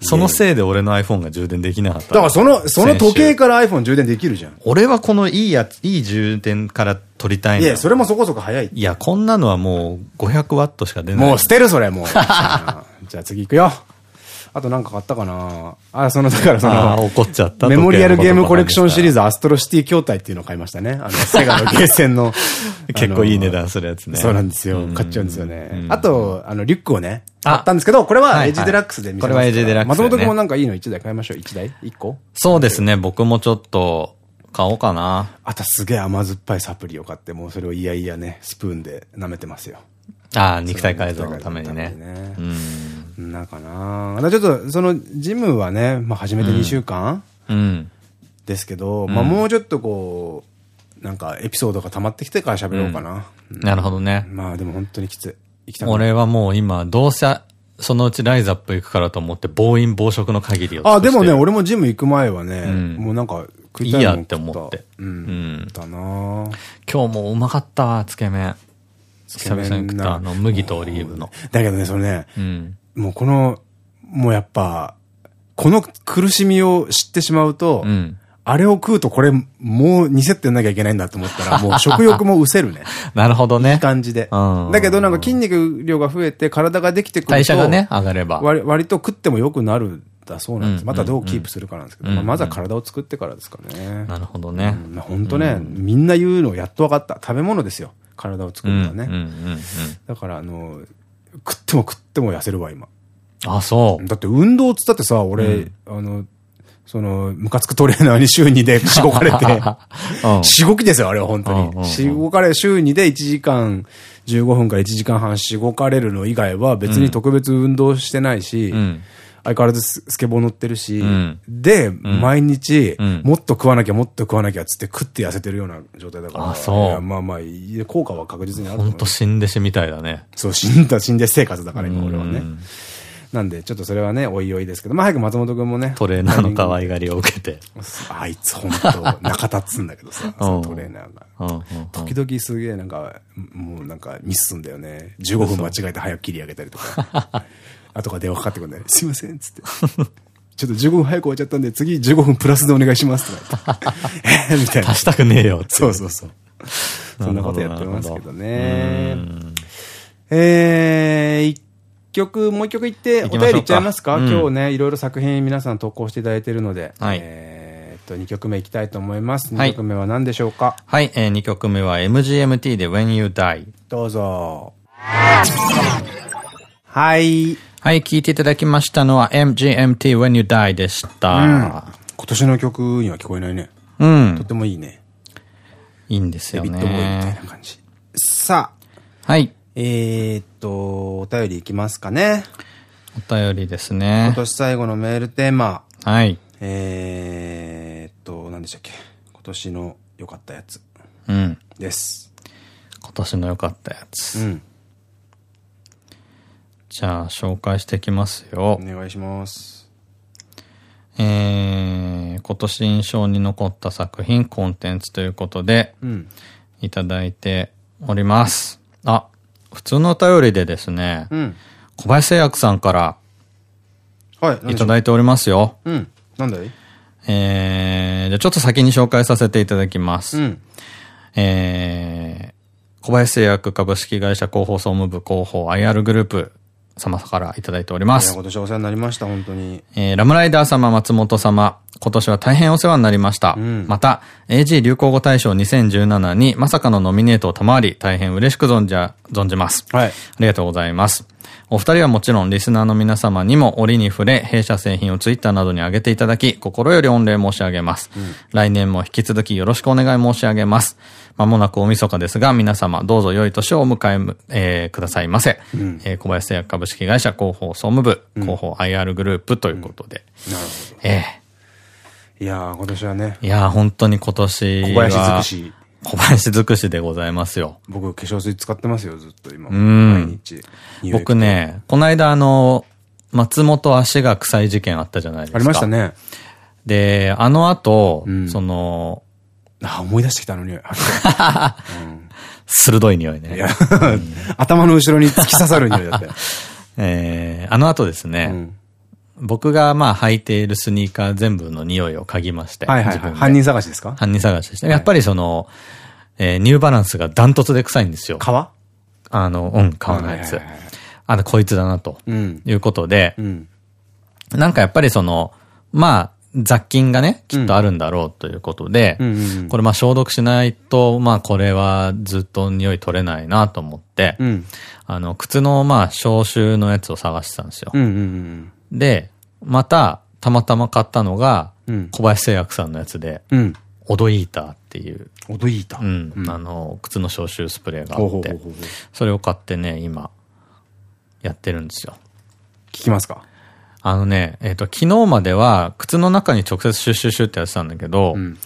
そのせいで俺の iPhone が充電できなかった。だからその、その時計から iPhone 充電できるじゃん。俺はこのいいやつ、いい充電から取りたいんだいや、それもそこそこ早い。いや、こんなのはもう500ワットしか出ない。もう捨てるそれ、もう。[LAUGHS] じゃあ次行くよ。あとなんか買ったかなあ、その、だからその、怒っちゃった。メモリアルゲームコレクションシリーズアストロシティ筐体っていうのを買いましたね。あの、[LAUGHS] セガのゲーセンの。[LAUGHS] 結構いい値段するやつね。そうなんですよ。買っちゃうんですよね。あと、あの、リュックをね、買ったんですけど、これはエッジデラックスで見せこれはエッジデラックス。松本君もなんかいいの1台買いましょう。1台 ?1 個？そうですね。僕もちょっと、買おうかな。あとすげえ甘酸っぱいサプリを買って、もうそれをいやいやね、スプーンで舐めてますよ。ああ、肉体改造のためにね。うん。なんかなちょっと、その、ジムはね、まあ始めて2週間うん。ですけど、まあもうちょっとこう、なんかエピソードが溜まってきてから喋ろうかな。なるほどね。まあでも本当にきつい。俺はもう今、どうせ、そのうちライズアップ行くからと思って、暴飲暴食の限りを。あ、でもね、俺もジム行く前はね、もうなんか食いたいいやって思って。うん。だな今日もうまかったわ、つけ麺。久々に食ったあの、麦とオリーブの。だけどね、そのね、うん、もうこの、もうやっぱ、この苦しみを知ってしまうと、うん、あれを食うとこれ、もう2セットやんなきゃいけないんだと思ったら、[LAUGHS] もう食欲も失せるね。[LAUGHS] なるほどね。いい感じで。だけどなんか筋肉量が増えて体ができてくると。代謝がね、上がれば。割割と食っても良くなるだそうなんです。またどうキープするかなんですけど、まずは体を作ってからですかね。なるほどね。本当ね、みんな言うのやっと分かった。食べ物ですよ。体を作るのはね。だから、あの、食っても食っても痩せるわ、今。あ、そう。だって運動っつったってさ、俺、あの、その、ムカつくトレーナーに週2でしごかれて、しごきですよ、あれは本当に。しごかれ、週2で1時間15分から1時間半しごかれるの以外は別に特別運動してないし、うん相変わらずスケボー乗ってるし、うん、で、毎日、もっと食わなきゃもっと食わなきゃっつって食って痩せてるような状態だから。あ、そう。まあまあ、効果は確実にあるほんと死んで死みたいだね。そう、死んだ死んで生活だから今俺はね。なんで、ちょっとそれはね、おいおいですけど、まあ早く松本くんもね。トレーナーの可愛がりを受けて。あいつほんと、仲立つんだけどさ、そのトレーナーが。時々すげえなんか、もうなんかミスすんだよね。15分間違えて早く切り上げたりとか。[LAUGHS] 後から電話かかってくるんだよ。すいません、つって。ちょっと15分早く終わっちゃったんで、次15分プラスでお願いしますとか [LAUGHS] えみたいな。足したくねえよ。そうそうそう。そんなことやってますけどね。えー、一曲、もう一曲いって、お便りいっちゃいますか？今日ね、いろいろ作品皆さん投稿していただいているので。はい。えっと、2曲目いきたいと思います。2曲目は何でしょうか？はい、えー、2曲目は MGMT で When You Die。どうぞ。はい。はい、聴いていただきましたのは MGMT When You Die でした。うん、今年の曲には聞こえないね。うん。とてもいいね。いいんですよね。ビットボーイみたいな感じ。さあ。はい。えっと、お便りいきますかね。お便りですね。今年最後のメールテーマ。はい。えっと、何でしたっけ。今年の良かったやつ。うん。です。今年の良かったやつ。うん。じゃあ、紹介していきますよ。お願いします。えー、今年印象に残った作品、コンテンツということで、うん、いただいております。あ、普通のお便りでですね、うん、小林製薬さんから、はい、いただいておりますよ。うん。なんだいえー、じゃあちょっと先に紹介させていただきます。うん、えー、小林製薬株式会社広報総務部広報 IR グループ様からいただいております。今年お世話になりました、本当に。えー、ラムライダー様、松本様、今年は大変お世話になりました。うん、また、AG 流行語大賞2017にまさかのノミネートを賜り、大変嬉しく存じ、存じます。はい。ありがとうございます。お二人はもちろんリスナーの皆様にも折に触れ、弊社製品をツイッターなどに上げていただき、心より御礼申し上げます。うん、来年も引き続きよろしくお願い申し上げます。まもなく大晦日ですが、皆様どうぞ良い年をお迎え、えー、くださいませ。うん、えー、小林製薬株式会社広報総務部、うん、広報 IR グループということで。うん、なるほど。えー、いやー、今年はね。いやー、本当に今年は。小林尽くし。小林尽くしでございますよ。僕、化粧水使ってますよ、ずっと今。うん。毎日。僕ね、この間あの、松本足が臭い事件あったじゃないですか。ありましたね。で、あの後、うん、その、あ、思い出してきたのに。うん、鋭い匂いね。いや、[LAUGHS] 頭の後ろに突き刺さる匂いだったよ。[LAUGHS] えー、あの後ですね、うん、僕がまあ履いているスニーカー全部の匂いを嗅ぎまして。はいはい、はい、犯人探しですか？犯人探しでした。やっぱりその、えー、ニューバランスがダントツで臭いんですよ。皮あの、うん、皮のやつ。あの、こいつだな、ということで、うん、なんかやっぱりその、まあ、雑菌がね、きっとあるんだろうということで、これまあ消毒しないと、まあこれはずっと匂い取れないなと思って、うん、あの、靴のまあ消臭のやつを探してたんですよ。で、また、たまたま買ったのが、小林製薬さんのやつで、うん、オドイーターっていう。オドイーター。うん。あの、靴の消臭スプレーがあって、それを買ってね、今、やってるんですよ。聞きますか？あのね、えっ、ー、と、昨日までは靴の中に直接シュッシュッシュってやってたんだけど、うん、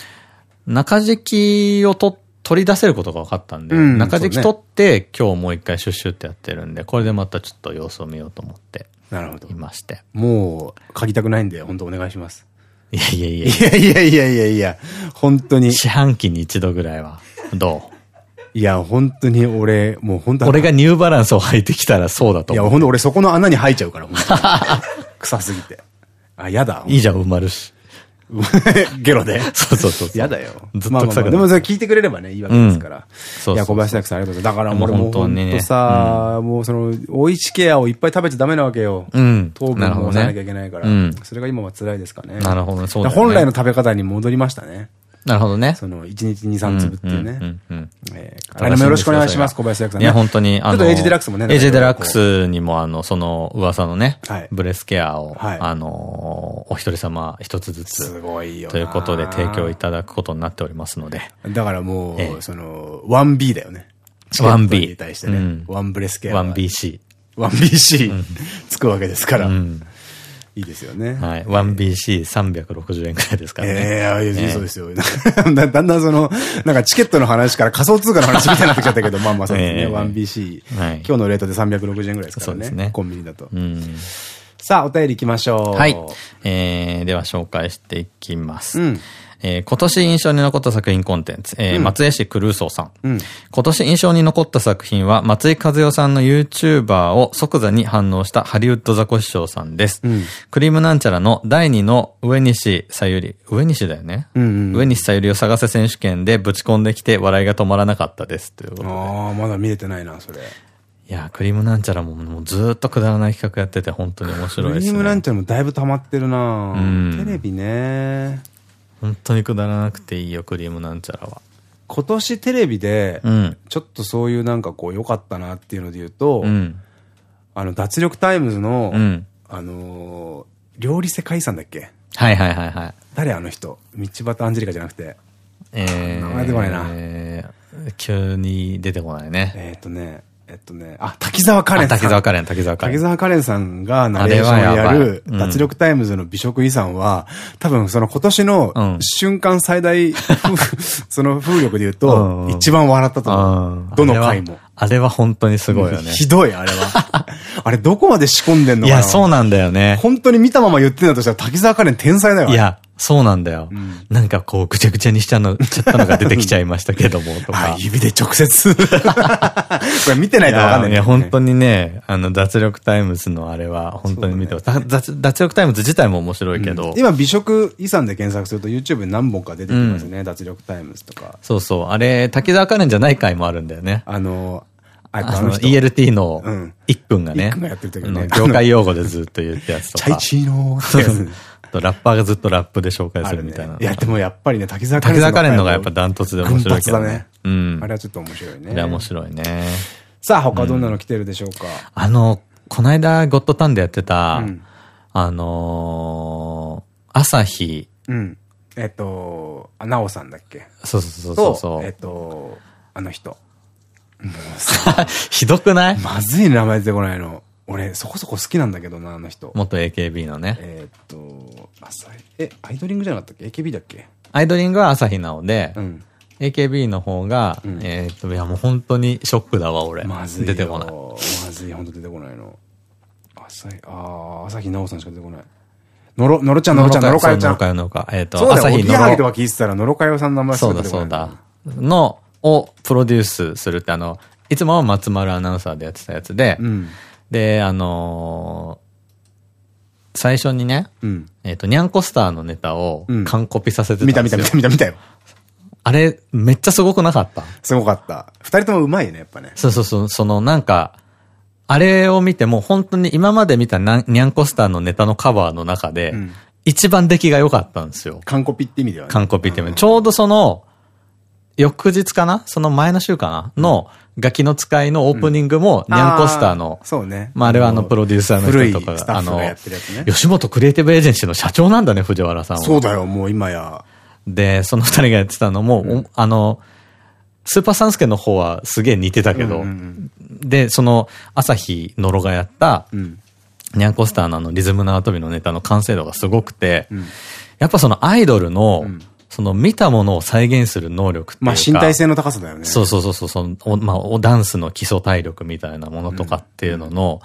中敷きをと取り出せることが分かったんで、うん、中敷き取って、ね、今日もう一回シュッシュってやってるんで、これでまたちょっと様子を見ようと思って。なるほど。いまして。もう、嗅ぎたくないんで、本当お願いします。いやいやいやいや。いやいやいやいや本当に。四半期に一度ぐらいは。どう？いや、本当に俺、もう本当俺がニューバランスを履いてきたらそうだと思う。いや、本当俺そこの穴に入っちゃうから、[LAUGHS] 臭すぎて。あ、やだ。いいじゃん、埋まるし。[LAUGHS] ゲロでそうそうそう。やだよ。ずっと臭くでもそれ聞いてくれればね、いいわけですから。そういや、小林拓さんありがとうございます。だから俺も本当さ、もうその、おいしケアをいっぱい食べちゃダメなわけよ。うん。糖分も抑えなきゃいけないから。それが今は辛いですかね。なるほど、そう本来の食べ方に戻りましたね。なるほどね。その、1日2、3粒っていうね。来年もよろしくお願いします、小林製薬さん。いや、本当に、あの、ちょっとエイジデラックスもね。エイジデラックスにも、あの、その、噂のね、ブレスケアを、あの、お一人様一つずつ。すごいよ。ということで提供いただくことになっておりますので。だからもう、その、1B だよね。1B。に対してね。1ブレスケア。1BC。1BC つくわけですから。いいですよね。はい。1BC360 円くらいですからね。ええ、そうですよ。[LAUGHS] だんだんその、なんかチケットの話から仮想通貨の話みたいになってきちゃったけど、まあまあそうですね。1BC。今日のレートで360円ぐらいですからね。そうですね。コンビニだと。さあ、お便り行きましょう。はい。えー、では紹介していきます。うんえー、今年印象に残った作品コンテンツ、えー、うん、松江市クルーソーさん。うん、今年印象に残った作品は、松井和代さんの YouTuber を即座に反応したハリウッドザコシショウさんです。うん、クリームなんちゃらの第2の上西さゆり、上西だよね？上西さゆりを探せ選手権でぶち込んできて笑いが止まらなかったです。ということで。ああ、まだ見れてないな、それ。いや、クリームなんちゃらももうずっとくだらない企画やってて本当に面白いですね。クリームなんちゃらもだいぶ溜まってるなうん、テレビね。本当にくだらなくていいよ、クリームなんちゃらは。今年テレビで、ちょっとそういうなんかこう良かったなっていうので言うと、うん、あの、脱力タイムズの、うん、あのー、料理世界遺産だっけ？はいはいはいはい。誰あの人？道端アンジェリカじゃなくて。えー、名前出てこないな。えー、急に出てこないね。えっとね、えっとね、あ、滝沢カレンさん。滝沢カレン、滝沢カレン。滝沢カレンさんがナレーションをやる、脱力タイムズの美食遺産は、多分その今年の瞬間最大、[LAUGHS] その風力で言うと、一番笑ったと思う。どの回も。あれは本当にすごいよね。ひどい、あれは。[LAUGHS] あれどこまで仕込んでんのかな、いや、そうなんだよね。本当に見たまま言ってんだとしたら滝沢カレン天才だよ。いや、そうなんだよ。うん、なんかこう、ぐちゃぐちゃにしちゃの、ちゃったのが出てきちゃいましたけども、[LAUGHS] とか。指で直接。[LAUGHS] これ見てないとわかんない、ね。いや、本当にね、あの、脱力タイムズのあれは、本当に見てます。ね、脱脱力タイムズ自体も面白いけど。うん、今、美食遺産で検索すると YouTube に何本か出てきますね。うん、脱力タイムズとか。そうそう。あれ、滝沢カレンじゃない回もあるんだよね。あの、あの、ELT の1分がね、業界用語でずっと言ってやつとか。[LAUGHS] チャイチーノーってやつ。ラッパーがずっとラップで紹介するみたいな。いや、でもやっぱりね、滝沢カレン。滝沢カレンのがやっぱダントツで面白いけどね。うん。あれはちょっと面白いね。あれは面白いね。さあ、他どんなの来てるでしょうか？あの、この間、ゴッドタンでやってた、あの朝日。うん。えっと、なおさんだっけ？そうそうそうそう。えっと、あの人。もうさ、ひどくない？まずい名前出てこないの。俺、そこそこ好きなんだけどな、あの人。元 AKB のね。えっと、朝日、え、アイドリングじゃなかったっけ ?AKB だっけ？アイドリングは朝日奈央で、うん、AKB の方が、うん、えっと、いやもう本当にショックだわ、俺。まずい。出てこない。まずい、本当出てこないの。朝日、ああ、朝日奈央さんしか出てこない。のろ、のろちゃん、のろちゃん、のろかよちゃん。のろかよ、のろか。えっと、朝日のろ。朝日のろ。とは聞いてたら、のろかよさんの名前そうだ、そうだ。の、をプロデュースするって、あの、いつもは松丸アナウンサーでやってたやつで、うん、で、あのー、最初にね、うん、えっと、ニャンコスターのネタを完コピさせてたんですよ。見た見た見た見た見たよ。あれ、めっちゃすごくなかった？すごかった。二人ともうまいね、やっぱね。そうそうそう、そのなんか、あれを見ても本当に今まで見たニャンコスターのネタのカバーの中で、うん、一番出来が良かったんですよ。完コピって意味ではね。完コピって意味で。ちょうどその、翌日かな？その前の週かな？の、ガキの使いのオープニングも、ニャンコスターの、そうね。まあ、あれはあの、プロデューサーの人とかが、あの、吉本クリエイティブエージェンシーの社長なんだね、藤原さんは。そうだよ、もう今や。で、その二人がやってたのも、あの、スーパーサンスケの方はすげえ似てたけど、で、その、朝日のろがやった、ニャンコスターのあのリズム縄跳びのネタの完成度がすごくて、やっぱそのアイドルの、その見たものを再現する能力っていうか。まあ身体性の高さだよね。そうそうそうそう、おまあ、おダンスの基礎体力みたいなものとかっていうのの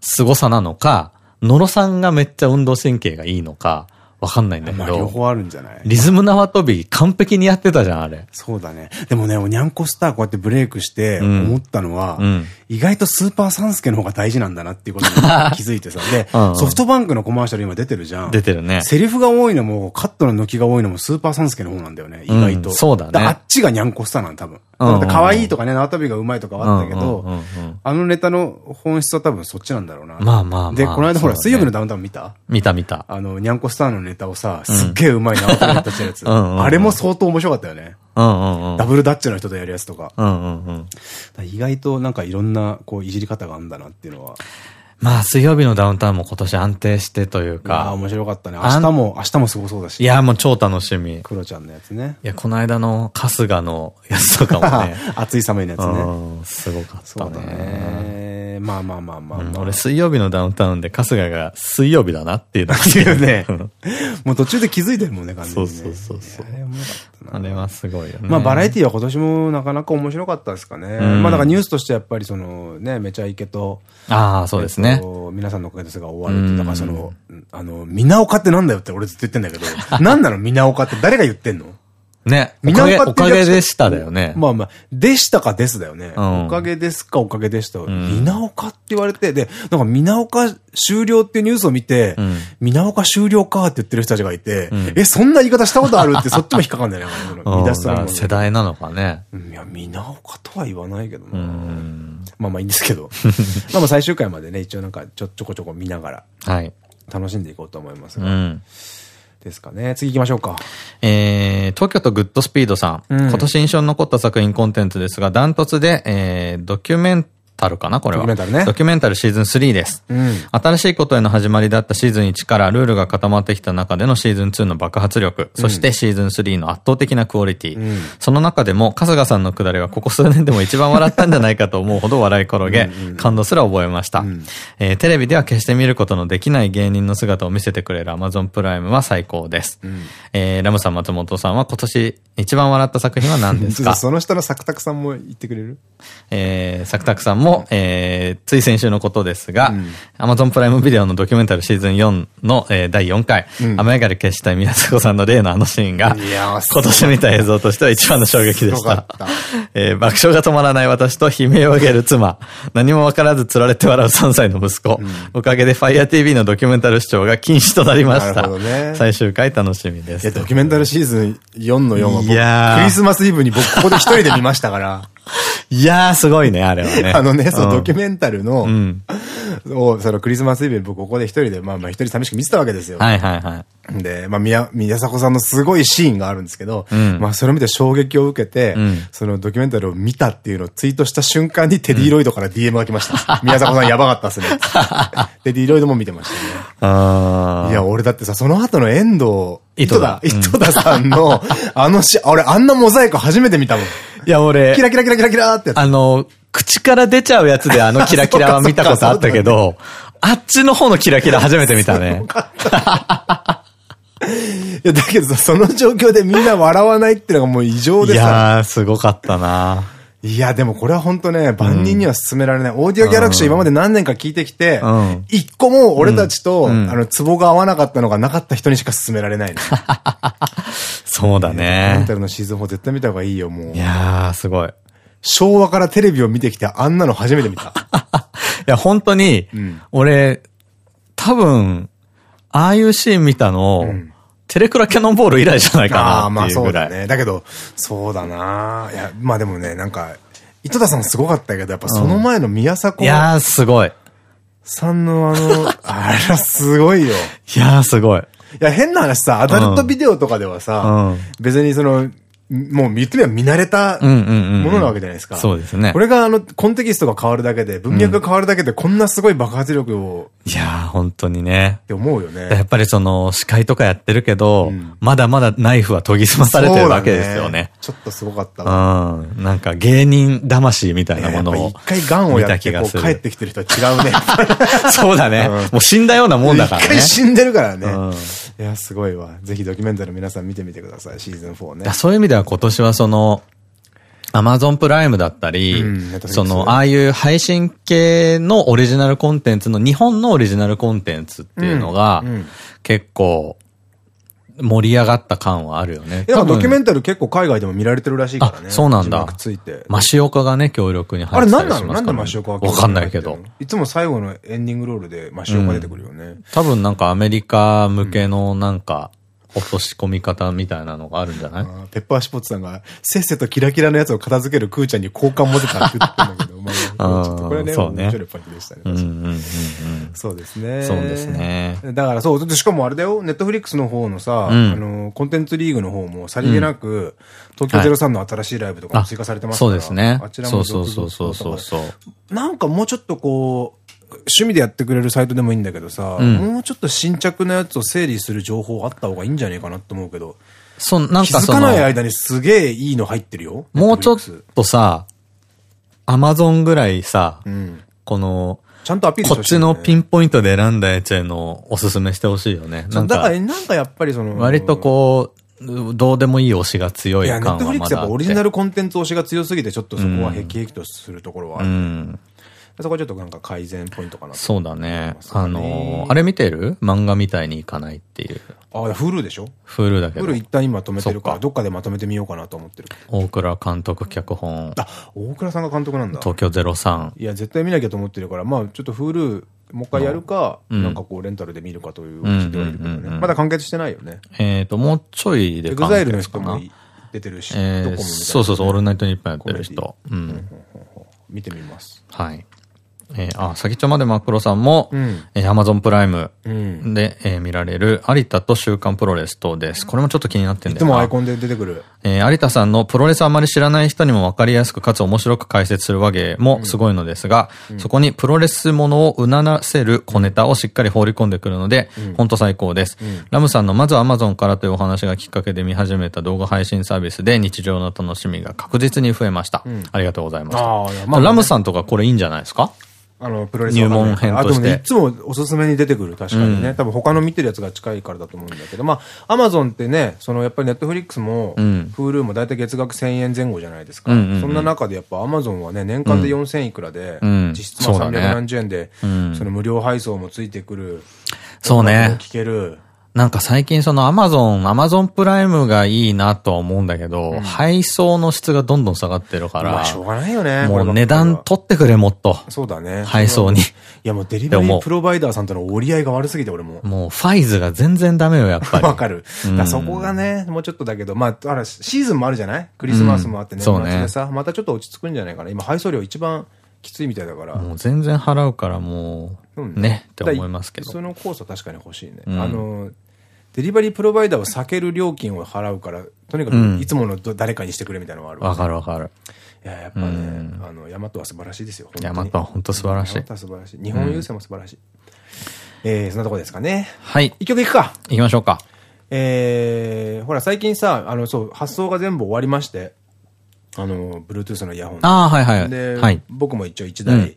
凄さなのか、野呂さんがめっちゃ運動神経がいいのか、わかんないんだけど。両方あるんじゃない？リズム縄跳び完璧にやってたじゃん、あれ。そうだね。でもね、おにゃんこスターこうやってブレイクして思ったのは、うん、意外とスーパーサンスケの方が大事なんだなっていうことに [LAUGHS] 気づいてさ。で、ソフトバンクのコマーシャル今出てるじゃん。出てるね。セリフが多いのも、カットの抜きが多いのもスーパーサンスケの方なんだよね、意外と。うん、そうだね。あっちがにゃんこスターなん多分。可愛いとかね、縄跳びがうまいとかはあったけど、あのネタの本質は多分そっちなんだろうな。まあまあで、この間ほら、水曜日のダウンタウン見た？見た見た。あの、にゃんこスターのネタをさ、すっげえうまい縄跳びの立ちやつ。あれも相当面白かったよね。ダブルダッチの人とやるやつとか。意外となんかいろんな、こう、いじり方があるんだなっていうのは。まあ、水曜日のダウンタウンも今年安定してというか。ああ、面白かったね。明日も、明日もすごそうだし。いや、もう超楽しみ。クロちゃんのやつね。いや、この間の春日のやつとかもね。[LAUGHS] 暑い寒いのやつね。すごかったね。まあまあまあまあ、まあ俺水曜日のダウンタウンで春日が水曜日だなっていうのが。ね。もう途中で気づいてるもんね、感じそうそうそうそう。あれはすごいよね。まあバラエティは今年もなかなか面白かったですかね。まあだからニュースとしてやっぱりそのね、めちゃイケと。ああ、そうですね。皆さんのおかげですが終わるって。だからその、あの、皆岡ってなんだよって俺ずっと言ってんだけど、[LAUGHS] なんなの皆岡って誰が言ってんの？ね。おかげ、おかげでしただよね。まあまあ、でしたかですだよね。おかげですかおかげでした。みなおかって言われて、で、なんかみなおか終了っていうニュースを見て、みなおか終了かって言ってる人たちがいて、え、そんな言い方したことあるってそっちも引っかかんだよね。[LAUGHS] 世代なのかね。いや、みなおかとは言わないけどな。まあまあいいんですけど。[LAUGHS] まあまあ最終回までね、一応なんかちょちょこちょこ見ながら、はい。楽しんでいこうと思いますが。ですかね。次行きましょうか。えー、東京都グッドスピードさん。うん、今年印象に残った作品コンテンツですが、ダントツで、えー、ドキュメンタルかなこれは。ドキュメンタルね。ドキュメンタルシーズン3です。うん、新しいことへの始まりだったシーズン1からルールが固まってきた中でのシーズン2の爆発力、そしてシーズン3の圧倒的なクオリティ。うん、その中でも、春日さんのくだりはここ数年でも一番笑ったんじゃないかと思うほど笑い転げ、感動すら覚えました。えー、テレビでは決して見ることのできない芸人の姿を見せてくれる Amazon プライムは最高です。うん、えー、ラムさん松本さんは今年一番笑った作品は何ですか？[LAUGHS] その下のサクタクさんも言ってくれる？えー、サクタクさんも、えー、つい先週のことですが、アマゾンプライムビデオのドキュメンタルシーズン4の、えー、第4回、うん、雨上がり消した宮迫さんの例のあのシーンが、今年見た映像としては一番の衝撃でした。た。[LAUGHS] えー、爆笑が止まらない私と悲鳴を上げる妻、何もわからず釣られて笑う3歳の息子、うん、おかげで FireTV のドキュメンタル視聴が禁止となりました。ね、最終回楽しみです。いや、ドキュメンタルシーズン4の4はいやクリスマスイブに僕ここで一人で見ましたから。[LAUGHS] いやー、すごいね、あれはね。あのね、そのドキュメンタルの、うん、を、そのクリスマスイブに僕ここで一人で、まあまあ一人寂しく見てたわけですよ。はいはいはい。で、まあ宮、宮迫さんのすごいシーンがあるんですけど、うん、まあそれを見て衝撃を受けて、うん、そのドキュメンタルを見たっていうのをツイートした瞬間にテディロイドから DM が来ました。[LAUGHS] 宮迫さんやばかったっすね。テディロイドも見てましたね。いや、俺だってさ、その後の遠藤、糸田、糸田さんの、あのし、俺あんなモザイク初めて見たもん。いや、俺。キラキラキラキラキラってあの、口から出ちゃうやつであのキラキラは見たことあったけど、[LAUGHS] あっちの方のキラキラ初めて見たね。[LAUGHS] いや、だけどさ、その状況でみんな笑わないっていうのがもう異常でさ。いやー、すごかったないや、でもこれは本当ね、万人には勧められない。オーディオギャラクシー今まで何年か聞いてきて、一個も俺たちと、あの、ツボが合わなかったのがなかった人にしか勧められない [LAUGHS] そうだね。メンタルのシーズン4絶対見た方がいいよ、もう。いやー、すごい。昭和からテレビを見てきて、あんなの初めて見た。[LAUGHS] いや、本当に、俺、多分、ああいうシーン見たの、テレクラキャノンボール以来じゃないかなっていうぐらい。ああ、まあそうだね。だけど、そうだな。いや、まあでもね、なんか、井戸田さんすごかったけど、やっぱその前の宮迫、うん、いやー、すごい。さんのあの、[LAUGHS] あれすごいよ。いやー、すごい。いや、変な話さ、アダルトビデオとかではさ、うん、別にその、もう言ってみれば見慣れたものなわけじゃないですか。そうですね。これがあの、コンテキストが変わるだけで、文脈が変わるだけで、こんなすごい爆発力を。いやー、本当にね。って思うよね。やっぱりその、司会とかやってるけど、うん、まだまだナイフは研ぎ澄まされてるわけですよね。ねちょっとすごかったわ。うん。なんか芸人魂みたいなものを。一回ガンをやってこう帰ってきてる人は違うね。[LAUGHS] そうだね。もう死んだようなもんだからね。一回死んでるからね。いや、すごいわ。ぜひドキュメンタリー皆さん見てみてください、シーズン4ね。そういう意味では今年はその、アマゾンプライムだったり、うん、その、ああいう配信系のオリジナルコンテンツの、日本のオリジナルコンテンツっていうのが、結構、盛り上がった感はあるよね。いや、ドキュメンタル結構海外でも見られてるらしいからね。そうなんだ。ついて。マシオカがね、協力に入ってたりしますね、あれ何なの？なんでマシオカわかんないけど。いつも最後のエンディングロールでマシオカ出てくるよね。うん、多分なんかアメリカ向けのなんか、落とし込み方みたいなのがあるんじゃない？ペッパーシポッツさんが、せっせとキラキラのやつを片付けるクーちゃんに好感持てたって言ってたんだけど、[LAUGHS] まあ、ちょっとこれね、そうね面白いパキでしたね。そうですね。そうですね。だからそう、しかもあれだよ、ネットフリックスの方のさ、あの、コンテンツリーグの方もさりげなく、東京03の新しいライブとかも追加されてますから、そうですね。あちらもそうそうそうそうそう。なんかもうちょっとこう、趣味でやってくれるサイトでもいいんだけどさ、うん、もうちょっと新着のやつを整理する情報あった方がいいんじゃないかなと思うけど。そなんか気づかない間にすげえいいの入ってるよ。もうちょっとさ、アマゾンぐらいさ、うん、この、ちゃんとアピールして、ね、こっちのピンポイントで選んだやつへのおすすめしてほしいよね。なんか、だからなんかやっぱりその、割とこう、どうでもいい推しが強い感はまだあって。いや、ネットフリックスやっぱオリジナルコンテンツ推しが強すぎて、ちょっとそこはへきへきとするところはある。うんそこはちょっとなんか改善ポイントかなそうだね。あの、あれ見てる？漫画みたいにいかないっていう。ああ、フルでしょ？Hulu だけど。 Hulu 一旦今止めてるから、どっかでまとめてみようかなと思ってる。大倉監督脚本。あ、大倉さんが監督なんだ。東京03。いや、絶対見なきゃと思ってるから、まあちょっと Hulu、もう一回やるか、うん、なんかこう、レンタルで見るかという聞いてはいるけどね。まだ完結してないよね。えっと、もうちょいで完結かな。エグザイルの人も出てるし、えー、そうそうそう、オールナイトニッポンやってる人。うん。見てみます。はい。えー、あ、先っちょまで真っ黒さんも、うん、えー、Amazon プライムで、うん、えー、見られる、有田と週刊プロレスとです。これもちょっと気になってんだよな。いつもアイコンで出てくる。えー、有田さんのプロレスあまり知らない人にもわかりやすくかつ面白く解説するわけもすごいのですが、うん、そこにプロレスものをうならせる小ネタをしっかり放り込んでくるので、うん、ほんと最高です。ラムさんのまず Amazon からというお話がきっかけで見始めた動画配信サービスで日常の楽しみが確実に増えました。ありがとうございます。まあ、ラムさんとかこれいいんじゃないですか？あの、プロレス入門編として。あ、でもね、いつもおすすめに出てくる、確かにね。うん、多分他の見てるやつが近いからだと思うんだけど、まあ、アマゾンってね、そのやっぱり Netflix も、うん、 Hulu も大体月額1000円前後じゃないですか。そんな中でやっぱアマゾンはね、年間で4000いくらで、うん、実質まあ300何十円で、その無料配送もついてくる。そうね。聞ける。なんか最近その Amazon、Amazon プライムがいいなとは思うんだけど、うん、配送の質がどんどん下がってるから。まあしょうがないよね。もう値段取ってくれもっと。そうだね。配送に。いやもうデリバリープロバイダーさんとの折り合いが悪すぎて俺も。もうファイズが全然ダメよ、やっぱり。わかる。そこがね、もうちょっとだけど、まあ、あら、シーズンもあるじゃない？クリスマスもあってね、うん、年末でさ、またちょっと落ち着くんじゃないかな。今配送料一番きついみたいだから。もう全然払うからもう、ね、って思いますけど。そのコースは確かに欲しいね。あの、デリバリープロバイダーを避ける料金を払うから、とにかくいつもの誰かにしてくれみたいなのがあるわ、かるわかる。いや、やっぱね、あの、ヤマトは素晴らしいですよ。ヤマトは本当素晴らしい。ヤマトは素晴らしい。日本郵政も素晴らしい。えー、そんなとこですかね。はい。一曲いくか。行きましょうか。えー、ほら、最近さ、あの、そう、発送が全部終わりまして、あの、Bluetooth のイヤホン。ああ、はいはい。で、はい、僕も一応一台、うん、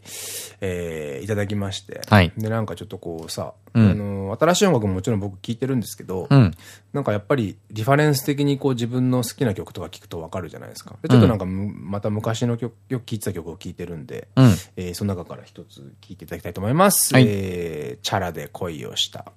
えー、いただきまして。はい。で、なんかちょっとこうさ、うん、あの、新しい音楽ももちろん僕聴いてるんですけど、うん、なんかやっぱりリファレンス的にこう自分の好きな曲とか聴くとわかるじゃないですか。で、ちょっとなんか、また昔の曲、よく聴いてた曲を聴いてるんで、うん、えー、その中から一つ聴いていただきたいと思います。はい、えー、チャラで恋をした。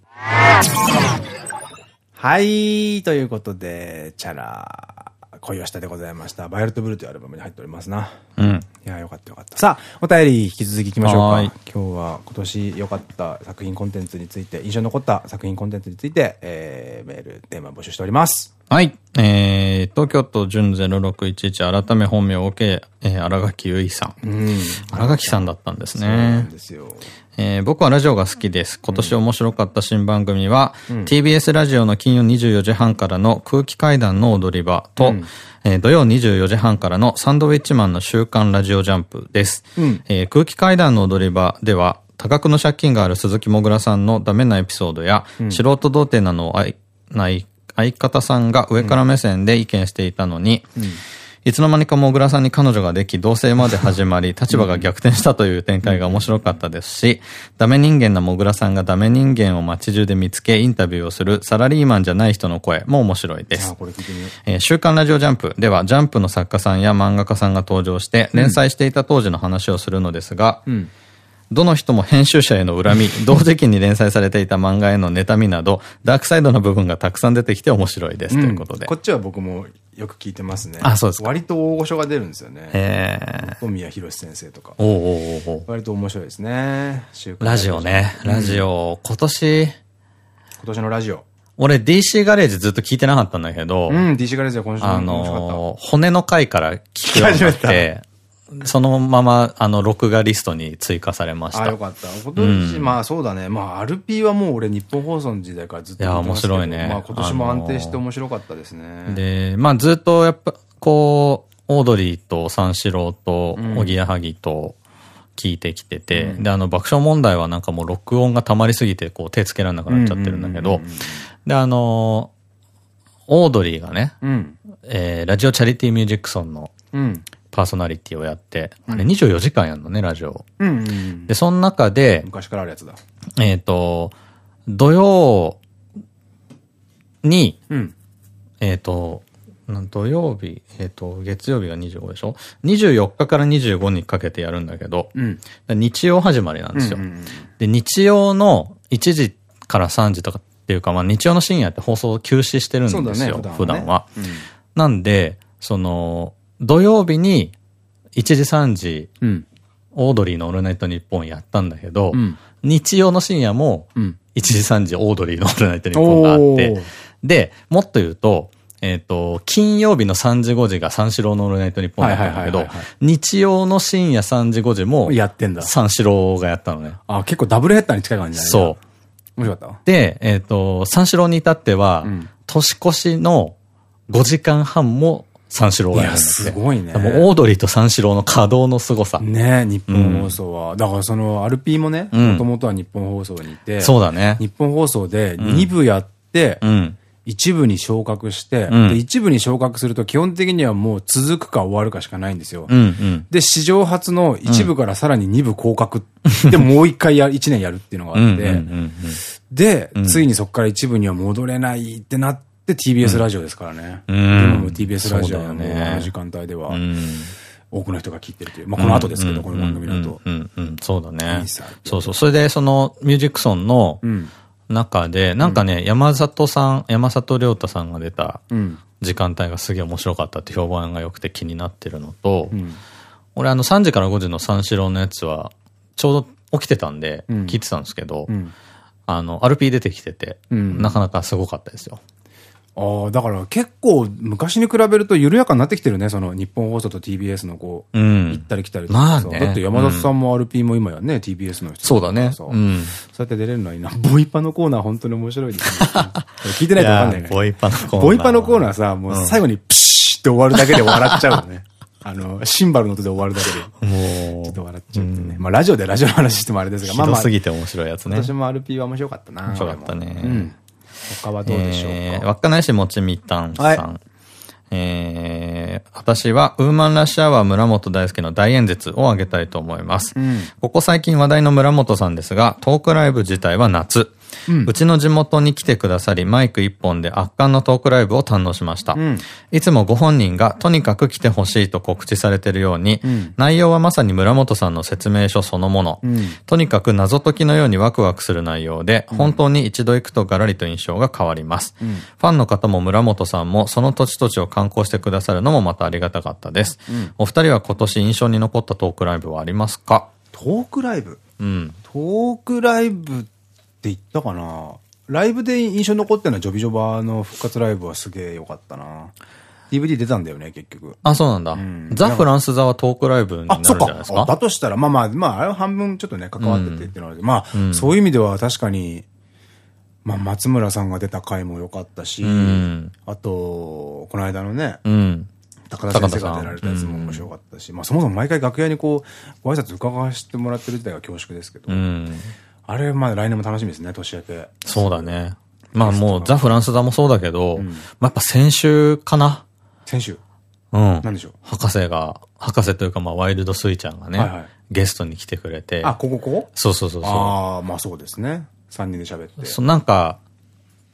はい、ということで、チャラ。恋をしたでございました。バイオレットブルーというアルバムに入っておりますな。うん。いや、よかったよかった。さあ、お便り引き続き行きましょうか。今日は今年良かった作品コンテンツについて、印象に残った作品コンテンツについて、えー、メール、テーマ募集しております。はい。えー、東京都純0611改め本名 OK、えー、荒垣結衣さん。うん。荒垣さんだったんですね。そうなんですよ。えー、僕はラジオが好きです。今年面白かった新番組は、うん、TBS ラジオの金曜24時半からの空気階段の踊り場と、うん、えー、土曜24時半からのサンドウィッチマンの週刊ラジオジャンプです。うん、えー、空気階段の踊り場では、多額の借金がある鈴木もぐらさんのダメなエピソードや、素人童貞なの相相方さんが上から目線で意見していたのに、いつの間にかもぐらさんに彼女ができ、同棲まで始まり、立場が逆転したという展開が面白かったですし、ダメ人間なもぐらさんがダメ人間を街中で見つけ、インタビューをするサラリーマンじゃない人の声も面白いです。えー、週刊ラジオジャンプ。では、ジャンプの作家さんや漫画家さんが登場して、連載していた当時の話をするのですが、うんどの人も編集者への恨み、[LAUGHS] 同時期に連載されていた漫画への妬みなど、ダークサイドの部分がたくさん出てきて面白いです、ということで。こっちは僕もよく聞いてますね。あ、そうです割と大御所が出るんですよね。へえ。富谷博先生とか。おおお割と面白いですね。ラジオね。ラジオ、今年。今年のラジオ。俺 DC ガレージずっと聞いてなかったんだけど。うん、DC ガレージは今週あの骨の回から聞くようになって。そのまま、あの、録画リストに追加されました。あ、よかった。今年、うん、まあそうだね。まあ、アルピーはもう俺日本放送の時代からずっといや、面白いね。まあ今年も安定して面白かったですね。で、まあずっとやっぱ、こう、オードリーと三四郎と、おぎやはぎと、聞いてきてて、うん、で、あの、爆笑問題はなんかもう録音が溜まりすぎて、こう、手つけられなくなっちゃってるんだけど、で、あのオードリーがね、うん、えー、ラジオチャリティーミュージックソンの、うんパーソナリティをやって、あれ24時間やんのね、ラジオ。で、その中で、昔からあるやつだ。えっと、土曜に、うん、えっと、土曜日、えっ、と、月曜日が25でしょ ?24 日から25にかけてやるんだけど、うん、日曜始まりなんですよ。で、日曜の1時から3時とかっていうか、まあ日曜の深夜って放送休止してるんですよ、ね、普段は。うん、なんで、その、土曜日に1時3時、うん、オードリーのオールナイトニッポンやったんだけど、うん、日曜の深夜も、1時3時オードリーのオールナイトニッポンがあって、で、もっと言うと、えっと、金曜日の3時5時が三四郎のオールナイトニッポンだったんだけど、日曜の深夜3時5時も、やってんだ。三四郎がやったのね。あ、結構ダブルヘッダーに近い感じだね。そう。面白かった？で、えっ、と、三四郎に至っては、うん、年越しの5時間半も三四郎がやるんですすごいね。もうオードリーと三四郎の稼働の凄さ。ね日本放送は。うん、だからその、アルピーもね、もともとは日本放送にいて、そうだね。日本放送で2部やって、うん、一部に昇格して、うん、で、一部に昇格すると基本的にはもう続くか終わるかしかないんですよ。で、史上初の一部からさらに二部降格。でもう一回や、一年やるっていうのがあって、で、ついにそこから一部には戻れないってなって、で、TBS ラジオですからね。うん、今も TBS ラジオの、ね、あの時間帯では、多くの人が聞いてるという。まあ、この後ですけど、この番組だと。そうだね。そうそう。それで、その、ミュージックソンの中で、なんかね、山里さん、山里亮太さんが出た時間帯がすげえ面白かったって評判が良くて気になってるのと、俺あの3時から5時の三四郎のやつは、ちょうど起きてたんで、聞いてたんですけど、あの、アルピー出てきてて、なかなかすごかったですよ。ああ、だから結構昔に比べると緩やかになってきてるね、その日本放送と TBS のこう、うん、行ったり来たりとかまあね。だって山田さんも RP も今やね、TBS の人そうだね。うん。そうやって出れるのはいいな。ボイパのコーナー本当に面白いですね。[LAUGHS] 聞いてないとわかんないね。ボイパのコーナー。ボイパのコーナーさ、もう最後にプシーって終わるだけで笑っちゃうのね。[LAUGHS] あの、シンバルの音で終わるだけで。もう。ちょっと笑っちゃってね。まあラジオでラジオの話してもあれですが、まあまあ。すぎて面白いやつね。私も RP は面白かったな。面白かったね。うん。他はどうでしょうか、えー、稚内市もちみたんさん。はいえー、私はウーマンラッシュアワー村本大輔の大演説を挙げたいと思います。うん、ここ最近話題の村本さんですが、トークライブ自体は夏。うん、うちの地元に来てくださり、マイク一本で圧巻のトークライブを堪能しました。うん、いつもご本人がとにかく来てほしいと告知されているように、うん、内容はまさに村本さんの説明書そのもの。とにかく謎解きのようにワクワクする内容で、本当に一度行くとガラリと印象が変わります。ファンの方も村本さんもその土地土地を観光してくださるのもまたありがたかったです。お二人は今年印象に残ったトークライブはありますか？トークライブ？うん。トークライブって言ったかな。ライブで印象に残ってるのはジョビジョバの復活ライブはすげえ良かったな。DVD 出たんだよね、結局。あ、そうなんだ。うん、ザ・フランス座はトークライブになるんじゃないですか？だとしたら、まあまあ、まあ、あれは半分ちょっとね、関わっててっていうのは、うん、まあ、うん、そういう意味では確かに、まあ、松村さんが出た回も良かったし、あと、この間のね、高田先生が出られたやつも面白かったし、まあそもそも毎回楽屋にこう、ご挨拶伺わせてもらってる自体が恐縮ですけど、あれ、まあ来年も楽しみですね、年明け。そうだね。まあもう、ザ・フランス座もそうだけど、まあやっぱ先週かな？先週？うん。何でしょう？博士が、博士というかまあワイルドスイちゃんがね、はいはい、ゲストに来てくれて。あ、ここここ？そうそうそうそう。ああ、まあそうですね。3人で喋って。そう、なんか、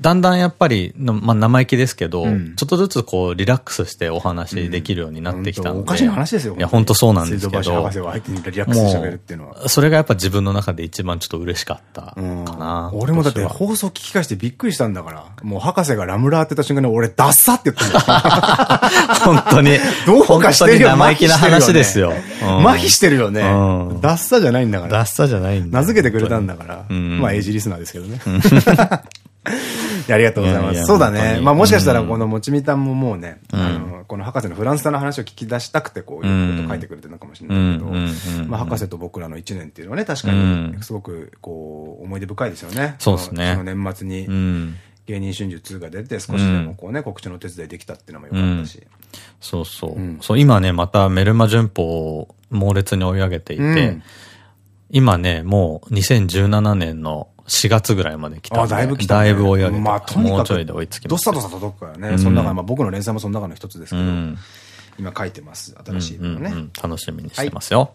だんだんやっぱり、まあ、生意気ですけど、うん、ちょっとずつこう、リラックスしてお話できるようになってきたんで。うん、おかしい話ですよ。いや、本当そうなんですけど。博士は相手にリラックス喋るっていうのは。それがやっぱ自分の中で一番ちょっと嬉しかったかな。俺もだって放送聞き返してびっくりしたんだから。もう博士がラムラーってた瞬間に俺ダッサって言ったんだ [LAUGHS] 本当に。どうかしてるよ。生意気な話ですよ。麻痺してるよね。ダッサじゃないんだから。ダッサじゃないんだ。名付けてくれたんだから。まあ、エイジリスナーですけどね。ありがとうございます。そうだね。まあもしかしたらこのもちみたんももうね、あの、この博士のフランス語の話を聞き出したくてこういうこと書いてくれてるのかもしれないけど、まあ博士と僕らの一年っていうのはね、確かにすごくこう思い出深いですよね。そうですね。その年末に芸人春秋2が出て少しでもこうね、告知の手伝いできたっていうのもよかったし。そうそう。そう、今ね、またメルマ旬報を猛烈に追い上げていて、今ね、もう2017年の4月ぐらいまで来た。あ、だいぶ来た、だいぶ追い上げて。まあ、とにかく。もうちょいで追いつきまどっさどさ届くからね。その中、まあ僕の連載もその中の一つですけど、今書いてます。新しいのね。楽しみにしてますよ。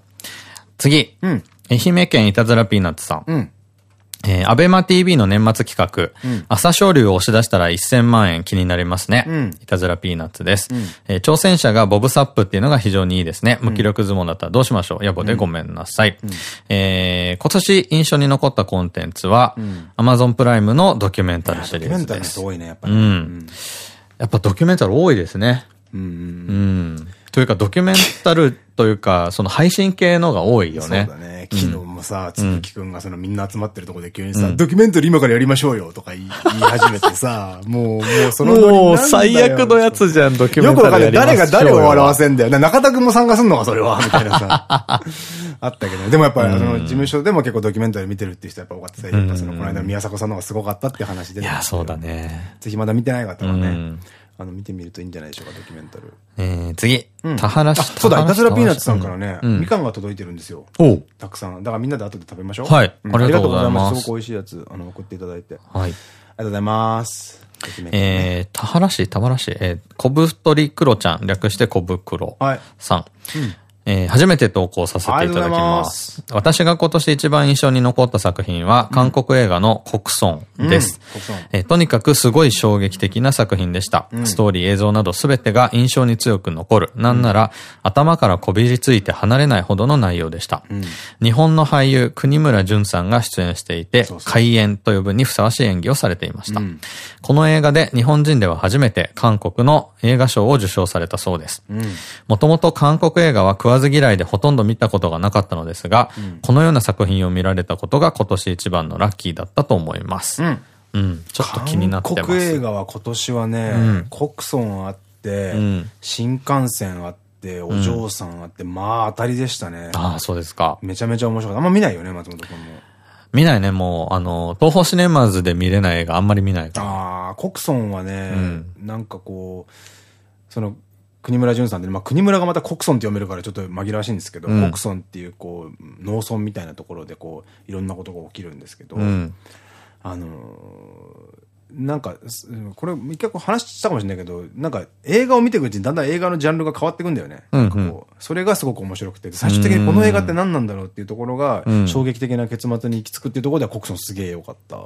次。愛媛県いたずらピーナッツさん。えー、アベマ TV の年末企画、うん、朝青龍を押し出したら1000万円気になりますね。うん、いたずらピーナッツです、うん、えー、挑戦者がボブサップっていうのが非常にいいですね。無気力相撲だったらどうしましょう？野暮でごめんなさい。うん、えー、今年印象に残ったコンテンツは、アマゾンプライムのドキュメンタルシリーズです。ドキュメンタルの多いね、やっぱり。うん。やっぱドキュメンタル多いですね。うん。うんというか、ドキュメンタルというか、その配信系のが多いよね。そうだね。昨日もさ、つぶきくんがそのみんな集まってるとこで急にさ、ドキュメンタル今からやりましょうよとか言い始めてさ、[LAUGHS] もう、もうそのもう最悪のやつじゃん、ドキュメンタル。よくわかんない。誰が誰を笑わせんだよ。中田くんも参加すんのか、それは。みたいなさ。[LAUGHS] あったけど。でもやっぱり、その事務所でも結構ドキュメンタル見てるっていう人やっぱ多かったやっぱその、この間宮迫さんの方がすごかったって話で。いや、そうだね。ぜひまだ見てない方はね。あの、見てみるといいんじゃないでしょうか、ドキュメンタル。えー、次。田原市。そうだ、いたずらピーナッツさんからね、みかんが届いてるんですよ。おたくさん。だからみんなで後で食べましょう。はい。ありがとうございます。すごく美味しいやつ、あの、送っていただいて。はい。ありがとうございます。えー、田原市、田原市、えー、小太り黒ちゃん、略して小袋さん。はい。うんえー、初めて投稿させていただきます。私が今年一番印象に残った作品は、韓国映画の国村です。えー、とにかくすごい衝撃的な作品でした。うん、ストーリー、映像など全てが印象に強く残る。なんなら、頭からこびりついて離れないほどの内容でした。うん、日本の俳優、国村淳さんが出演していて、開演と呼ぶにふさわしい演技をされていました。うん、この映画で日本人では初めて韓国の映画賞を受賞されたそうです。もともと韓国映画はわず嫌いでほとんど見たことがなかったのですが、うん、このような作品を見られたことが今年一番のラッキーだったと思います。うん。うん、ちょっと気になってます。韓国映画は今年はね、うん、国村あって、新幹線あって、お嬢さんあって、まあ当たりでしたね。ああ、そうですか。めちゃめちゃ面白かった。あんま見ないよね、松本君も。見ないね、もう、あの、東宝シネマズで見れない映画あんまり見ないから。ああ、国村はね、うん、なんかこう、その、国村淳さんで、まあ、国村がまた国村って読めるからちょっと紛らわしいんですけど、うん、国村っていうこう農村みたいなところでこういろんなことが起きるんですけど、うん、あのなんか、これ結構話したかもしれないけど、なんか映画を見ていくうちにだんだん映画のジャンルが変わっていくんだよね。なんかこう、それがすごく面白くて、最終的にこの映画って何なんだろうっていうところが、衝撃的な結末に行き着くっていうところではコクソンすげえ良かった。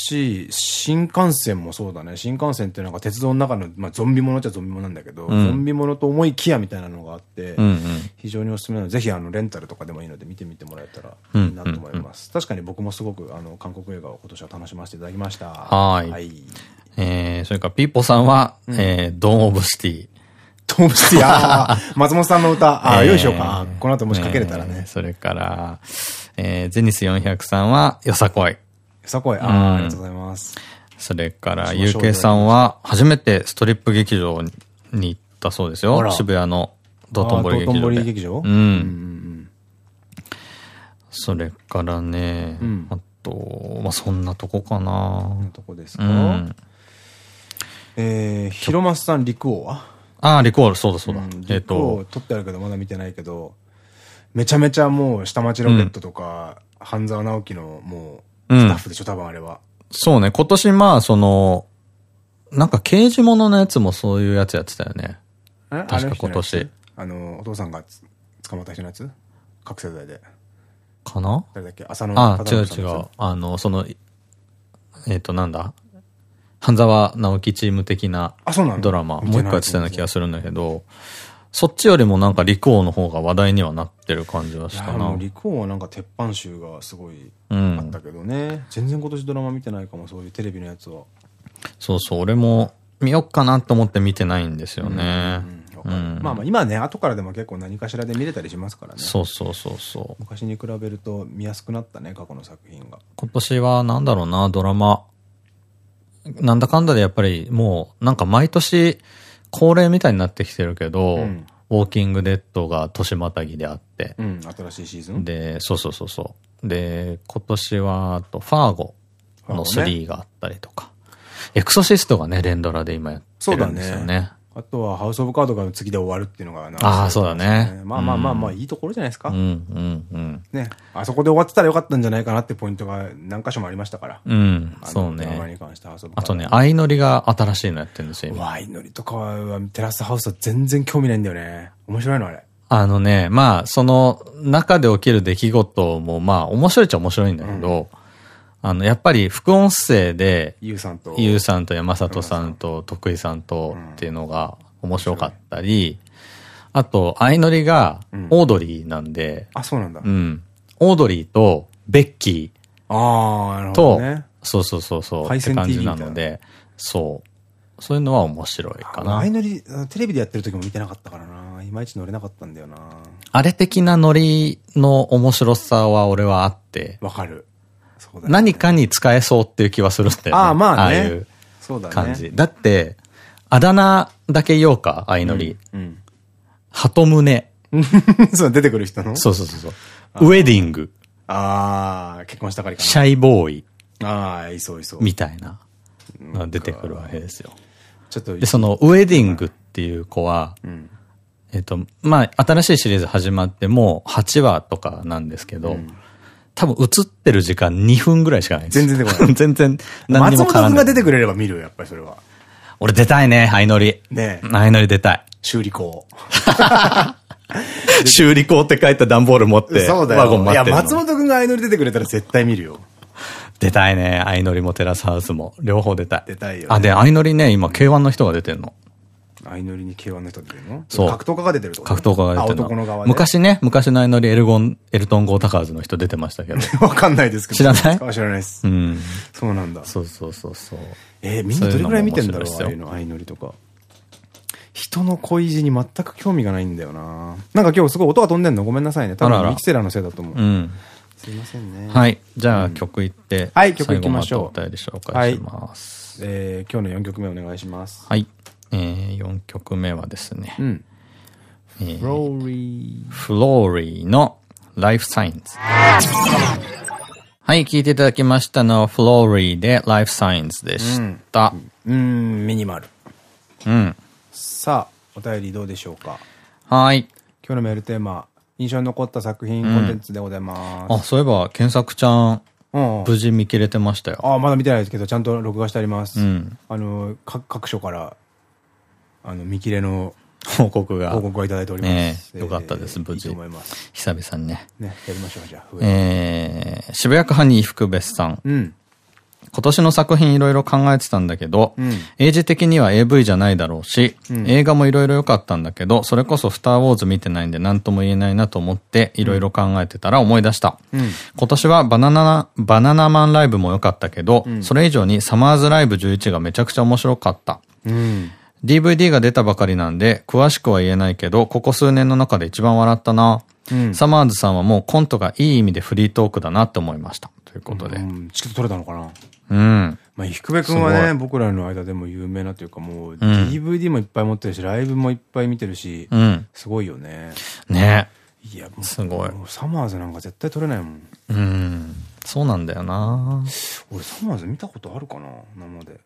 し、新幹線もそうだね。新幹線ってなんか鉄道の中の、まあゾンビものっちゃゾンビものなんだけど、うん、ゾンビものと思いきやみたいなのがあって、うんうん、非常におすすめなので、ぜひあの、レンタルとかでもいいので見てみてもらえたらいいなと思います。確かに僕もすごくあの、韓国映画を今年は楽しませていただきました。はい。はい。えー、それからピーポさんは、うん、えー、ドーンオブシティ。ドーンオブシティ、あ [LAUGHS] 松本さんの歌、ああ、よいしょうか。この後もしかけれたらね。それから、えー、ゼニス400さんは、よさこい。さこい。ああ、ありがとうございます。それから、ゆうけいさんは、初めてストリップ劇場に行ったそうですよ。渋谷の道頓堀劇場。道頓堀劇場？うん。それからね、あと、まあ、そんなとこかな。そんなとこですか？えー、広松さん、陸王は？ああ、陸王、そうだそうだ。えっと。撮ってあるけど、まだ見てないけど、めちゃめちゃもう、下町ロケットとか、半沢直樹のもう、スタッフでしょ、多分あれは。そうね、今年まあ、その、なんか刑事物のやつもそういうやつやってたよね。確か今年。あの、お父さんが捕まった人のやつ？覚醒剤で。かな？誰だっけ？浅野あ、違う違う。あの、その、えっ、ー、と、なんだ？半沢直樹チーム的なドラマ、もう一個やってたような気がするんだけど、そっちよりもなんか陸王の方が話題にはなってる感じはしたな。陸王はなんか鉄板集がすごいあったけどね。うん、全然今年ドラマ見てないかも、そういうテレビのやつは。そうそう、俺も見よっかなと思って見てないんですよね。まあまあ今ね、後からでも結構何かしらで見れたりしますからね。そうそうそうそう。昔に比べると見やすくなったね、過去の作品が。今年はなんだろうな、ドラマ。なんだかんだでやっぱりもう、なんか毎年、恒例みたいになってきてるけど、うん、ウォーキングデッドが年またぎであって。うん、新しいシーズン？で、そうそうそうそう。で、今年は、あと、ファーゴの3があったりとか。ね、エクソシストがね、連ドラで今やってるんですよね。あとは、ハウス・オブ・カードが次で終わるっていうのが、ああ、そうだね。まあまあまあまあ、いいところじゃないですか。うん、うん、うん。ね。あそこで終わってたらよかったんじゃないかなってポイントが何箇所もありましたから。うん。そうね。あとね、相乗りが新しいのやってるんですよ、今。相乗りとかは、テラスハウスは全然興味ないんだよね。面白いのあれ。あのね、まあ、その中で起きる出来事も、まあ、面白いっちゃ面白いんだけど、あの、やっぱり副音声で、ゆうさんと、ゆうさんと山里さんと徳井さんとっていうのが、面白かったり、あと、相乗りが、オードリーなんで、あ、そうなんだ。うん。オードリーと、ベッキー。ああ、なるほど、ね。そうそうそうそう。って感じなので、そう。そういうのは面白いかな。相乗り、テレビでやってる時も見てなかったからな。いまいち乗れなかったんだよな。あれ的なノリの面白さは俺はあって。わかる。何かに使えそうっていう気はするんだよね。ああ、まあね。ああいう感じ。だって、あだ名だけ言おうか、相乗り。うん。鳩胸。[LAUGHS] そう、出てくる人の？そうそうそうウェディング。ああ、結婚したかりかシャイボーイ。ああ、いそういそう。みたいな。出てくるわけですよ。ちょっと。で、その、ウェディングっていう子は、えっと、まあ、新しいシリーズ始まってもう8話とかなんですけど、多分映ってる時間2分ぐらいしかない全然出てこない。[LAUGHS] 全然何にも松本君が出てくれれば見るよ、やっぱりそれは。俺出たいね、相乗り。ね相乗り出たい。修理工。[LAUGHS] 修理工って書いた段ボール持って、そうだよ。ワゴン待っていや、松本くんが相乗り出てくれたら絶対見るよ。出たいね。相乗りもテラスハウスも。両方出たい。出たいよ、あ、で、相乗りね、今 K1 の人が出てんの。相乗りに K1 の人出てるの？そう。格闘家が出てる格闘家が出てる男の側昔ね、昔の相乗りエルゴン、エルトン・ゴータカーズの人出てましたけど。わかんないですけど。知らない？知らないです。うん。そうなんだ。そうそうそうそう。えー、みんなどれぐらい見てんだろうああいうの、相乗りとか。人の恋路に全く興味がないんだよな。なんか今日すごい音が飛んでんの？ごめんなさいね。多分ミキセラのせいだと思う。うん。すいませんね。はい。じゃあ曲いって。はい、曲いきましょう。お便り紹介します。えー、今日の4曲目お願いします。はい。えー、4曲目はですね。うん。フローリー。フローリーの Life Signs。はい、聞いていただきましたのは、フローリーで Life Signs でした。うん、うんミニマル。うん。さあ、お便りどうでしょうか？はい。今日のメールテーマ、印象に残った作品、コンテンツでございます。あ、そういえば、検索ちゃん、無事見切れてましたよ。ああ、まだ見てないですけど、ちゃんと録画してあります。うん、あの、各所から、あの、見切れの [LAUGHS] 報告が。報告はいただいております。よかったです、無事。いいと思います。久々にね。ね、やりましょう、じゃあ。えー、渋谷区ハニー福別さん。うん。今年の作品いろいろ考えてたんだけど、うん、英字的には AV じゃないだろうし、うん、映画もいろいろ良かったんだけど、それこそスターウォーズ見てないんで何とも言えないなと思っていろいろ考えてたら思い出した。うん、今年はバナナ、バナナマンライブも良かったけど、それ以上にサマーズライブ11がめちゃくちゃ面白かった。DVD が出たばかりなんで、詳しくは言えないけど、ここ数年の中で一番笑ったな。サマーズさんはもうコントがいい意味でフリートークだなって思いました。ということで。チケット取れたのかな？うん。まあ、福部君はね、僕らの間でも有名なというか、もう、DVD もいっぱい持ってるし、ライブもいっぱい見てるし、うん、すごいよね。ねいや、もう、すごい。サマーズなんか絶対撮れないもん。うん。そうなんだよな俺、サマーズ見たことあるかな？生で。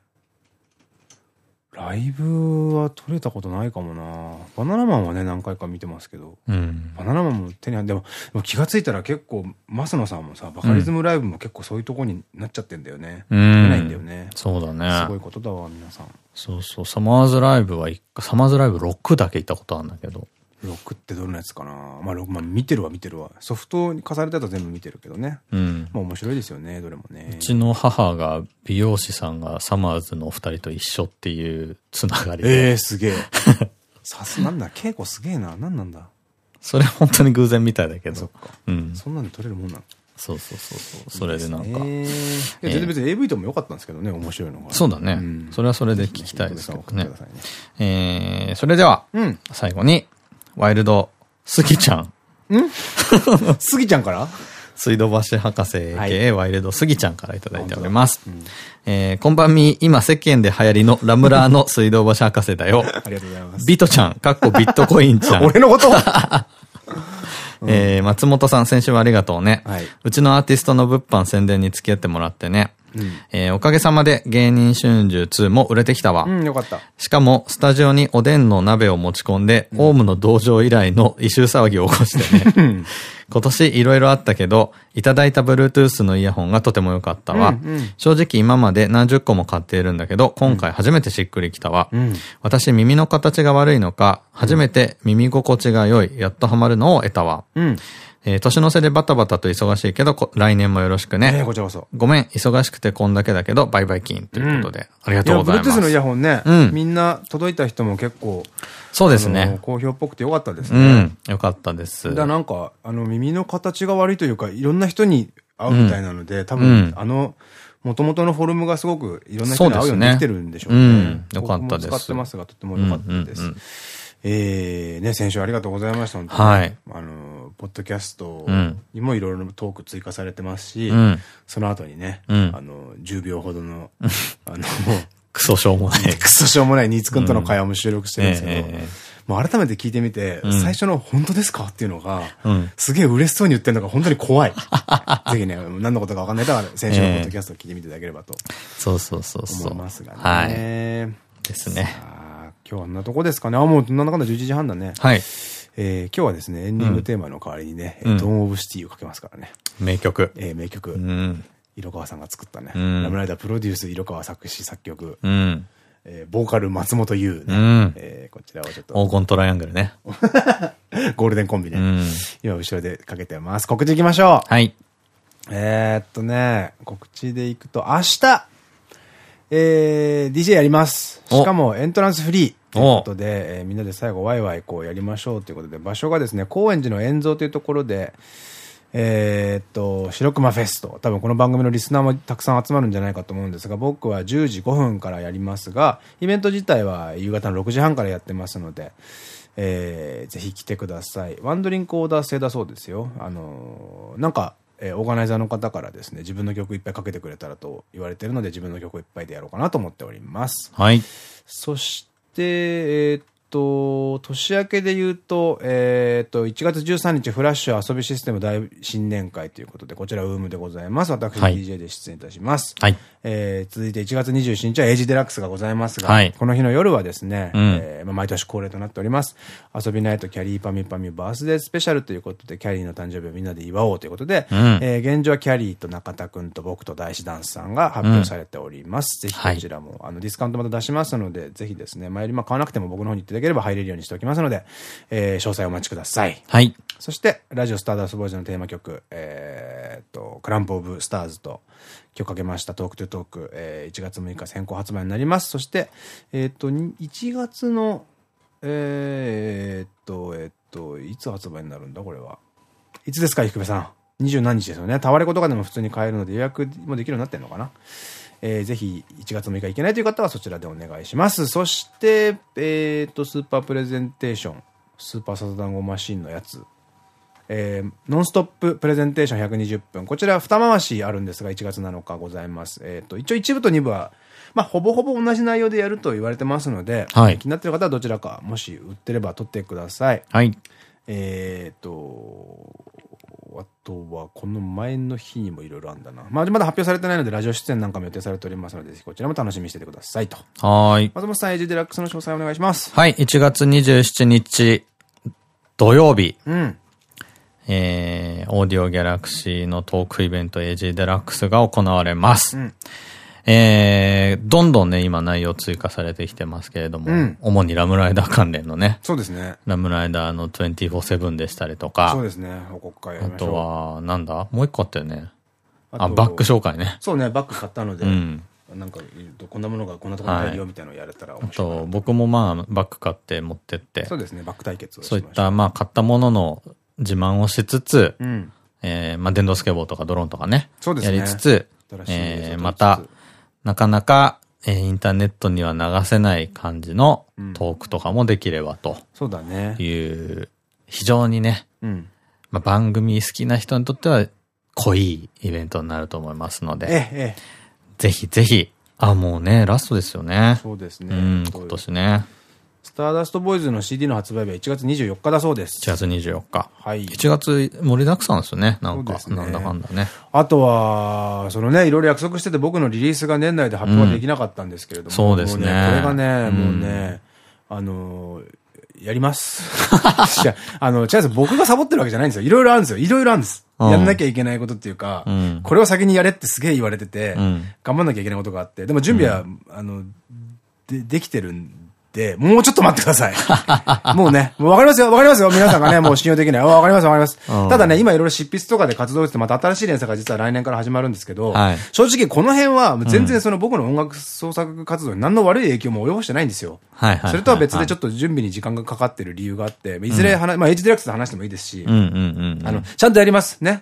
ライブは撮れたことないかもなバナナマンはね、何回か見てますけど。うん、バナナマンも手にでも、でも気がついたら結構、増野さんもさ、バカリズムライブも結構そういうとこになっちゃってんだよね。うん。出ないんだよね。そうだね。すごいことだわ、皆さん。そうそう、サマーズライブは、サマーズライブ6だけ行ったことあるんだけど。6ってどんなやつかなまあ、まあ、見てるわ見てるわ。ソフトに重ねたと全部見てるけどね。うん。まあ面白いですよね、どれもね。うちの母が美容師さんがサマーズのお二人と一緒っていうつながりで。ええー、すげえ。[LAUGHS] さす、なんだ、稽古すげえな。なんなんだ。それ本当に偶然みたいだけど。そっか。うん。そんなんで撮れるもんなのそうそうそうそう。それでなんか。えー、いや、全然別に AV とも良かったんですけどね、面白いのが。そうだね。うん、それはそれで聞きたいですけどね。ねえー、それでは、うん、最後に、ワイルドスギちゃん。ん？スギちゃんから？水道橋博士系ワイルドスギちゃんからいただいております。うん、えー、こんばんみ、今世間で流行りのラムラーの水道橋博士だよ。ありがとうございます。ビトちゃん、かっこビットコインちゃん。[LAUGHS] 俺のこと？[LAUGHS] えー、松本さん先週はありがとうね。はい、うちのアーティストの物販宣伝に付き合ってもらってね。うん、えー、おかげさまで芸人春秋2も売れてきたわ。うん、よかった。しかも、スタジオにおでんの鍋を持ち込んで、うん、オウムの道場以来の異臭騒ぎを起こしてね。[LAUGHS] 今年いろいろあったけど、いただいた Bluetooth のイヤホンがとても良かったわ。うんうん、正直今まで何十個も買っているんだけど、今回初めてしっくりきたわ。うん、私耳の形が悪いのか、初めて耳心地が良い、やっとハマるのを得たわ。うんえー、年の瀬でバタバタと忙しいけど、来年もよろしくね。えー、こちらこそ。ごめん、忙しくてこんだけだけど、バイバイ金ということで、うん、ありがとうございます。Bluetooth のイヤホンね、うん、みんな届いた人も結構、そうですね。好評っぽくてよかったですね。うん、よかったです。だなんか、あの、耳の形が悪いというか、いろんな人に合うみたいなので、うん、多分、あの、もともとのフォルムがすごくいろんな人に合うようにできてるんでしょうね。うん、よかったです。使ってますが、とてもよかったです。えー、ね、先週ありがとうございました。はい。あの、ポッドキャストにもいろいろトーク追加されてますし、うん、その後にね、うん、あの、10秒ほどの、あの、クソしょうもない。[LAUGHS] クソしょうもないニーツくんとの会話も収録してるんですけど、もう改めて聞いてみて、うん、最初の本当ですか？っていうのが、うん、すげえ嬉しそうに言ってるのが本当に怖い。[LAUGHS] ぜひね、何のことかわかんないから、先週のポッドキャストを聞いてみていただければと。そうそうそうそう。思いますがね。はい。ですね。今日はあんなとこですかね。あ、もうなんだかんだ11時半だね。はい。えー、今日はですね、エンディングテーマの代わりにね、うん、ドーンオブシティをかけますからね。名曲。えー、名曲。うん。色川さんが作ったね。うん、ラムライダープロデュース、色川作詞作曲。うん。えー、ボーカル松本優ね。うん。えー、こちらをちょっと。黄金トライアングルね。[LAUGHS] ゴールデンコンビね。うん。今後ろでかけてます。告知行きましょう。はい。えっとね、告知でいくと、明日えー、DJ やります。しかもエントランスフリー。ということで、えー、みんなで最後ワイワイこうやりましょうということで、場所がですね、高円寺の円蔵というところで、えー、っと、白熊フェスト。多分この番組のリスナーもたくさん集まるんじゃないかと思うんですが、僕は10時5分からやりますが、イベント自体は夕方の6時半からやってますので、えー、ぜひ来てください。ワンドリンクオーダー制だそうですよ。あのー、なんか、えー、オーガナイザーの方からですね、自分の曲いっぱいかけてくれたらと言われてるので、自分の曲いっぱいでやろうかなと思っております。はい。そして、えー、っと、年明けで言うと、えっと、1月13日、フラッシュ遊びシステム大新年会ということで、こちら、ウームでございます。私、はい、DJ で出演いたします。はい。えー、続いて1月27日はエイジデラックスがございますが、はい、この日の夜はですね、うん、えー、まあ、毎年恒例となっております。 ASOBINITE きゃりーぱみゅぱみゅバースデースペシャルということで、きゃりーの誕生日をみんなで祝おうということで、うん、えー、現状はきゃりーと中田くんと僕と DAISHI DANCE さんが発表されております。うん、ぜひこちらも、あの、ディスカウントまた出しますので、ぜひですね、前売りは買わなくても僕の方に行っていただければ入れるようにしておきますので、えー、詳細お待ちください。はい。そして、ラジオスターダストボーイズのテーマ曲、えー、っと、 Clump of Stars と、今日かけましたトークトゥトーク、えー、1月6日先行発売になります。そして、えー、っと、1月の、えー、っと、えー、っと、いつ発売になるんだ？これは。いつですか、低部さん？二十何日ですよね。タワレコとかでも普通に買えるので予約もできるようになってるのかな？えー、ぜひ1月6日行けないという方はそちらでお願いします。そして、えっ、ー、と、スーパープレゼンテーション、スーパーサザダンゴマシンのやつ、えー、ノンストッププレゼンテーション120分。こちら二回しあるんですが、1月7日ございます。えっ、ー、と、一応1部と2部は、まあ、ほぼほぼ同じ内容でやると言われてますので、はい、気になってる方はどちらか、もし売ってれば取ってください。はい。えっと、あとは、この前の日にもいろいろあるんだな。まあ、まだ発表されてないので、ラジオ出演なんかも予定されておりますので、ぜひこちらも楽しみにしててくださいと。はい。松本さん、エイジデラックスの詳細お願いします。はい、1月27日、土曜日。うん。えー、オーディオギャラクシーのトークイベント AG デラックスが行われます。うん、えー、どんどんね、今内容追加されてきてますけれども、うん、主にラムライダー関連のね。そうですね。ラムライダーの24-7でしたりとか。そうですね、報告会あとは、なんだ？もう一個あったよね。あバック紹介ね。そうね、バック買ったので。うん。なんか、こんなものがこんなところに入るよみたいなのをやれたら面白い。あと、僕もまあ、バック買って持ってって。そうですね、バック対決をそういった、まあ、買ったものの自慢をしつつ、うん、えー、まあ、電動スケボーとかドローンとかね。そうですね。やりつつ、えー、また、なかなか、えー、インターネットには流せない感じのトークとかもできればと。そうだね。いう、非常にね、うん、まあ番組好きな人にとっては濃いイベントになると思いますので、ええ、ぜひぜひ、あ、もうね、ラストですよね。そうですね。うん、今年ね。スターダストボーイズの CD の発売日は1月24日だそうです。1月24日。はい。1月盛りだくさんですよね。なんか、ね、なんだかんだね。あとは、そのね、いろいろ約束してて僕のリリースが年内で発表はできなかったんですけれども。うん、そうですね。ねこれがね、もうね、あのー、やります。[LAUGHS] あの、チャンス僕がサボってるわけじゃないんですよ。いろいろあるんですよ。いろいろあるんです。やんなきゃいけないことっていうか、うん、これを先にやれってすげえ言われてて、うん、頑張んなきゃいけないことがあって、でも準備は、うん、あの、で、できてるんで、もうちょっと待ってください。[LAUGHS] もうね、わかりますよ、わかりますよ、皆さんがね、[LAUGHS] もう信用できない。わかります、わかります。ただね、今いろいろ執筆とかで活動して、また新しい連載が実は来年から始まるんですけど、はい、正直この辺は全然その僕の音楽創作活動に何の悪い影響も及ぼしてないんですよ。それとは別でちょっと準備に時間がかかってる理由があって、いずれ話、まあエイジディラックスで話してもいいですし、あの、ちゃんとやります。ね。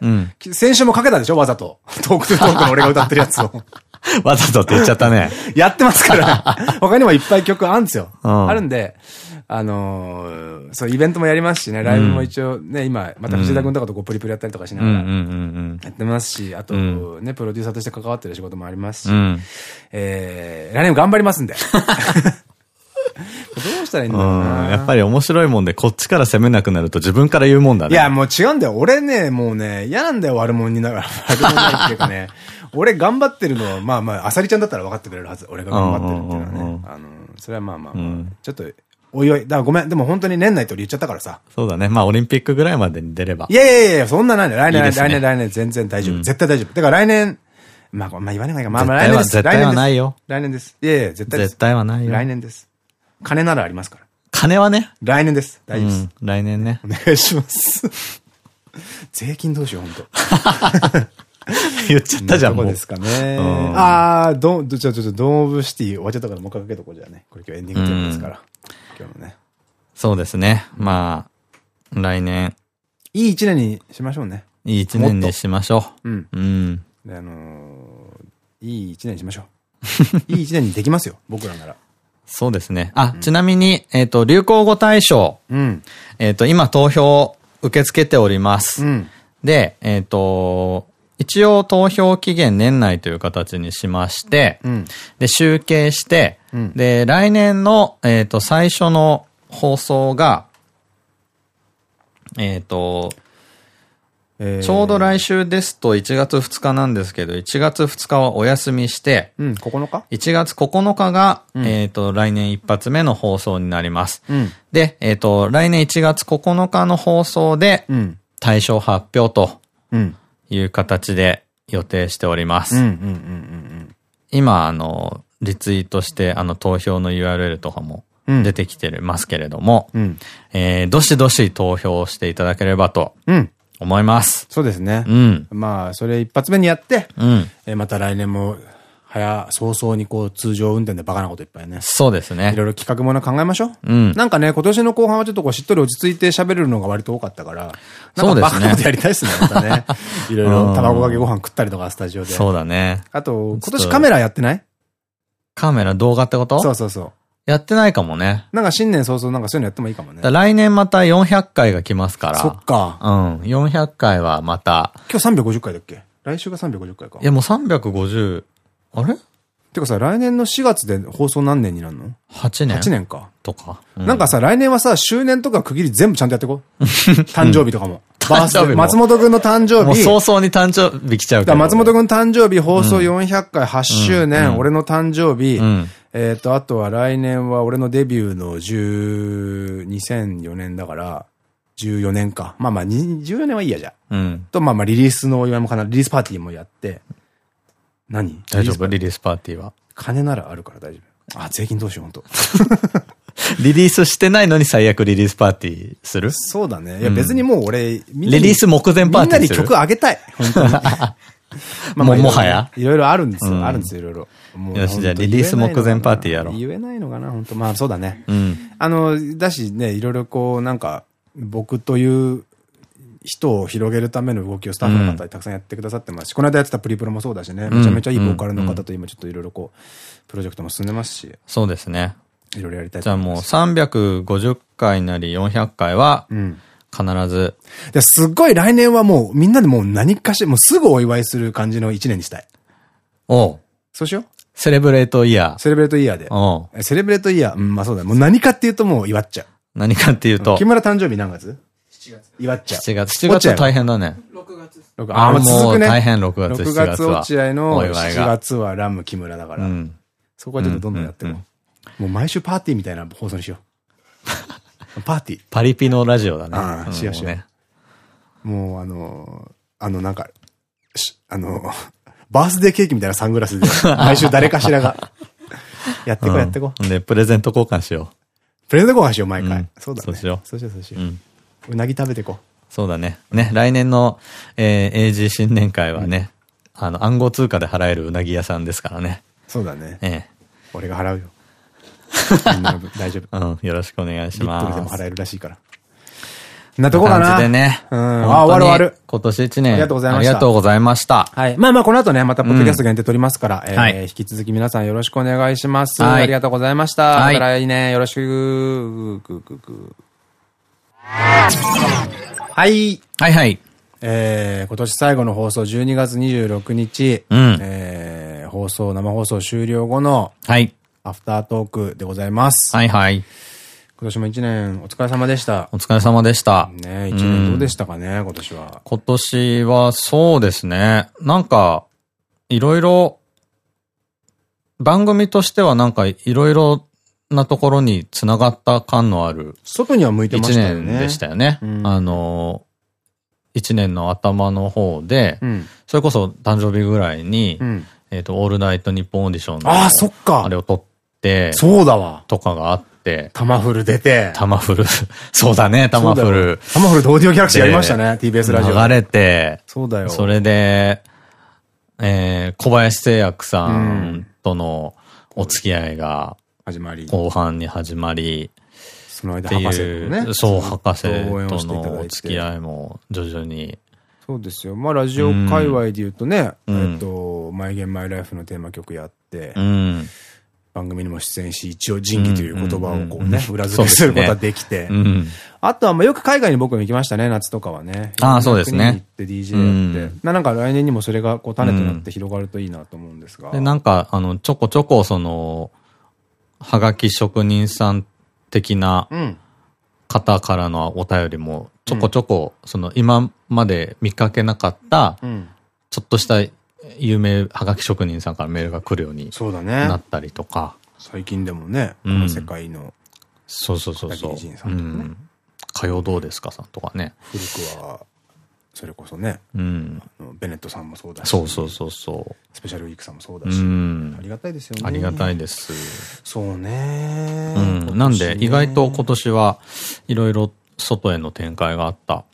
先週もかけたでしょ、わざと。 Talk to Talk の俺が歌ってるやつを。[LAUGHS] わざとって言っちゃったね。[LAUGHS] やってますから。[LAUGHS] 他にもいっぱい曲あるんですよ。うん、あるんで、あのー、そう、イベントもやりますしね、ライブも一応ね、今、また藤田君とかとこうプリプリやったりとかしながら、やってますし、あと、ね、プロデューサーとして関わってる仕事もありますし、うん、えー、来年も頑張りますんで。どうしたらいいんだろうな。やっぱり面白いもんで、こっちから攻めなくなると自分から言うもんだね。いや、もう違うんだよ。俺ね、もうね、嫌なんだよ、悪者になる。悪者ないっていうかね。俺頑張ってるのは、まあまあ、あさりちゃんだったら分かってくれるはず。俺が頑張ってるっていうのはね。あの、それはまあまあ、まあ、ちょっと、おいおい。だからごめん。でも本当に年内と言っちゃったからさ。そうだね。まあオリンピックぐらいまでに出れば。いやいやいや、そんなないね。来年、来年、来年、全然大丈夫。絶対大丈夫。だから来年、まあ、まあ言わないか。まあまあ来年です。絶対はないよ。来年です。いやいや、絶対絶対はないよ。来年です。金ならありますから。金はね。来年です。大丈夫です。来年ね。お願いします。[LAUGHS] 税金どうしよう、本当 [LAUGHS] [LAUGHS] 言っちゃったじゃん。どこですかね。ああ、ど、ちょ、ちょ、ちょ、ドームオブシティ終わっちゃったからもう一回かけとこうじゃね。これ今日エンディングテーマですから。今日のね。そうですね。まあ、来年。いい一年にしましょうね。いい一年にしましょう。うん。うん。で、あのいい一年にしましょう。[LAUGHS] いい一年にできますよ。僕らなら。そうですね。あ、ちなみに、えっと、流行語大賞。うん。えっと、今投票受け付けております。うん。で、えっと、一応投票期限年内という形にしまして、うん、で、集計して、うん、で、来年の、えっ、ー、と、最初の放送が、えっと、ちょうど来週ですと1月2日なんですけど、1月2日はお休みして、うん、9日 ?1 月9日が、うん、えっと、来年一発目の放送になります。うん、で、えっ、ー、と、来年1月9日の放送で、対象発表という形で予定しております。今、あの、リツイートして、あの、投票の URL とかも出てきてますけれども、うん、えー、どしどし投票していただければと、思います。そうですね。うん。まあ、それ一発目にやって、うん。えまた来年も、早、早々にこう、通常運転でバカなこといっぱいね。そうですね。いろいろ企画もの考えましょう。うん。なんかね、今年の後半はちょっとこう、しっとり落ち着いて喋れるのが割と多かったから、なんかバカなことやりたいっすね、またね。いろいろ卵かけご飯食ったりとか、スタジオで。そうだね。あと、今年カメラやってない？カメラ動画ってこと？そうそうそう。やってないかもね。なんか新年早々なんかそういうのやってもいいかもね。来年また400回が来ますから。そっか。うん。400回はまた。今日350回だっけ？来週が350回か。いやもう350、あれ？てかさ、来年の4月で放送何年になるの ?8 年。8年か。とか？うん、なんかさ、来年はさ、周年とか区切り全部ちゃんとやってい？こう。誕生日とか [LAUGHS] も。バースデー。松本くんの誕生日。もう早々に誕生日来ちゃうから。松本くん誕生日放送400回8周年、俺の誕生日、えっと、あとは来年は俺のデビューの10、2004年だから、14年か。まあまあ、14年はいいやじゃ。うん。と、まあまあ、リリースのお祝いもかな、リリースパーティーもやって。何？大丈夫？リリースパーティーは？金ならあるから大丈夫。あ、税金どうしよう、ほんと。[LAUGHS] リリースしてないのに最悪リリースパーティーする？そうだね。いや別にもう俺、リリース目前パーティーする？みんなに曲あげたい。本当に。[LAUGHS] まあ、も、もはや？いろいろあるんですよ。あるんですよ、いろいろ。よし、じゃあリリース目前パーティーやろう。言えないのかな、本当まあそうだね。うん。あの、だしね、いろいろこう、なんか、僕という人を広げるための動きをスタッフの方にたくさんやってくださってますし、この間やってたプリプロもそうだしね、めちゃめちゃいいボーカルの方と今ちょっといろいろこう、プロジェクトも進んでますし。そうですね。いろいろやりたいじゃあもう350回なり400回は、必ず。すっごい来年はもうみんなでもう何かし、もうすぐお祝いする感じの1年にしたい。おう。そうしよう。セレブレートイヤー。セレブレートイヤーで。おう。セレブレートイヤー。うん、まあそうだ。もう何かっていうともう祝っちゃう。何かっていうと。木村誕生日何月 ?7 月？祝っちゃう。7月。7月は大変だね。6月。ああ、もう大変6月。6月落合の7月はラム木村だから。うん。そこはちょっとどんどんやっても。もう毎週パーティーみたいな放送にしよう。[LAUGHS] パーティー。パリピのラジオだね。ああ、しようしよう。もうあの、あのなんか、あの、[LAUGHS] バースデーケーキみたいなサングラスで、[LAUGHS] 毎週誰かしらが、やってこうやってこう。で、プレゼント交換しよう。プレゼント交換しよう、毎回。そうだね。そうしよう。そうしよう、そうしよう。うなぎ食べてこう。そうだね。ね、来年の、えー、AG 新年会はね、あの、暗号通貨で払えるうなぎ屋さんですからね。そうだね。ええ。俺が払うよ。[LAUGHS] 大丈夫。うん、よろしくお願いします。リットルでも払えるらしいから。なとこかな。でね。うん。あ、終わる終わる。今年一年。ありがとうございました。ありがとうございました。はい。まあまあ、この後ね、またポッドキャスト限定撮りますから、え引き続き皆さんよろしくお願いします。ありがとうございました。また来年よろしく。はい。はいはい。えー、今年最後の放送12月26日、うん、えー、放送、生放送終了後の、はい。アフタートークでございます。はいはい。今年も一年お疲れ様でした。お疲れ様でした。ね一年どうでしたかね、今年は。今年はそうですね。なんか、いろいろ、番組としてはなんかいろいろなところに繋がった感のある。外には向いてましたよね。一年でしたよね。うん、あの、一年の頭の方で、うん、それこそ誕生日ぐらいに、うん、えっと、オールナイトニッポンオーディションの。ああ、そっか。あれを撮って、そうだわ。とかがあって、タマフル出て。タマフル。[LAUGHS] そうだね、タマフル。タマフルとオーディオギャラクシーやりましたね、TBS ラジオ。流れて、そうだよ。それで、えー、小林製薬さんとのお付き合いが、始まり。後半に始まり、その間博士とね。そう、博士とのお付き合いも徐々に。そうですよ。まあ、ラジオ界隈で言うとね、えっと、マイゲンマイライフのテーマ曲やって、うん番組にも出演し、一応仁義という言葉をこうね、裏付けすることができて。あとは、まあよく海外に僕も行きましたね、夏とかはね。ああ、そうですね。行って DJ やって。なんか来年にもそれがこう種となって広がるといいなと思うんですが。で、なんか、あの、ちょこちょこその、はがき職人さん的な、方からのお便りも、ちょこちょこ、その今まで見かけなかった、ちょっとした有名はがき職人さんからメールが来るようになったりとか。最近でもね、この世界の、そうそうそうそう。火曜どうですかさんとかね。古くは、それこそね、うん、ベネットさんもそうだし、そうそうそうそう。スペシャルウィークさんもそうだし、うん、ありがたいですよね。ありがたいです。そうね。うん。なんで、意外と今年はいろいろ外への展開があった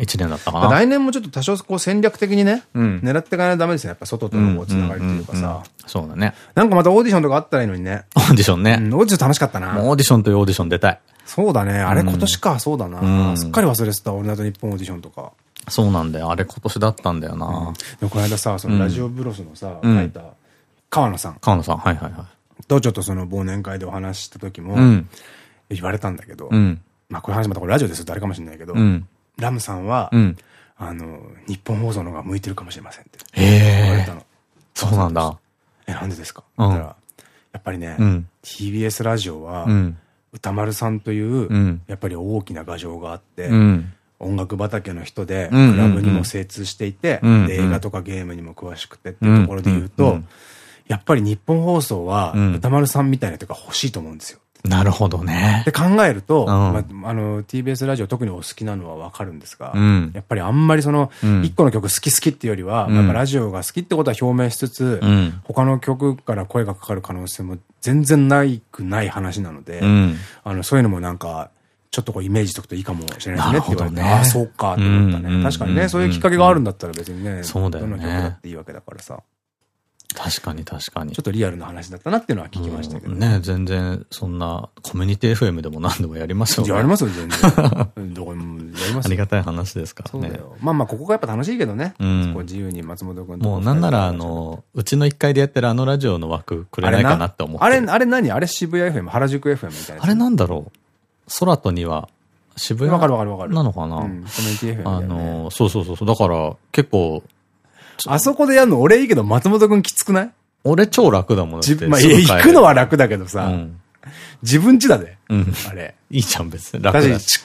一年だったかな。来年もちょっと多少こう戦略的にね、うん、狙っていかないとダメですね。やっぱ外とのつながりというかさ。そうだね。なんかまたオーディションとかあったらいいのにね。オーディションね。うん、オーディション楽しかったな。オーディションというオーディション出たい。そうだね。あれ今年か、そうだな。すっかり忘れてた、オールナイトニッポンオーディションとか。そうなんだよ。あれ今年だったんだよな。でもこの間さ、そのラジオブロスのさ、書いた、川野さん。川野さん、はいはいはい。とちょっとその忘年会でお話した時も、言われたんだけど、まあこれ話またこれラジオですとあれかもしれないけど、ラムさんは、あの、日本放送の方が向いてるかもしれませんって。言われたの。そうなんだ。え、なんでですか？だから、やっぱりね、TBS ラジオは、歌丸さんという、やっぱり大きな牙城があって、音楽畑の人で、クラブにも精通していて、映画とかゲームにも詳しくてっていうところで言うと、やっぱり日本放送は、歌丸さんみたいな人が欲しいと思うんですよ。なるほどね。って考えると、まあ、の、TBS ラジオ特にお好きなのはわかるんですが、やっぱりあんまりその、一個の曲好き好きっていうよりは、やっぱラジオが好きってことは表明しつつ、他の曲から声がかかる可能性も全然ないくない話なので、あの、そういうのもなんか、ちょっとこうイメージとくといいかもしれないですねって言われて、ああ、そうかって思ったね。確かにね、そういうきっかけがあるんだったら別にね、そうだよね。どの曲だっていいわけだからさ。確かに確かに。ちょっとリアルな話だったなっていうのは聞きましたけどね。全然、そんな、コミュニティ FM でも何でもやりますよね。やりますよ、全然。[LAUGHS] どこにもやりますありがたい話ですからね。まあまあ、ここがやっぱ楽しいけどね。うん。自由に松本君もうなんなら、あの、うちの1階でやってるあのラジオの枠くれないかなって思ってあれ、あれ何？あれ渋谷 FM、原宿 FM みたいな。あれなんだろう空とには、渋谷？わかるわかるわかる。なのかな、コミュニティ FM。あの、そうそうそう。だから、結構、あそこでやるの俺いいけど松本君きつくない？俺超楽だもん。まあ、行くのは楽だけどさ、自分家だで。あれ。いいじゃん、別に。楽だし。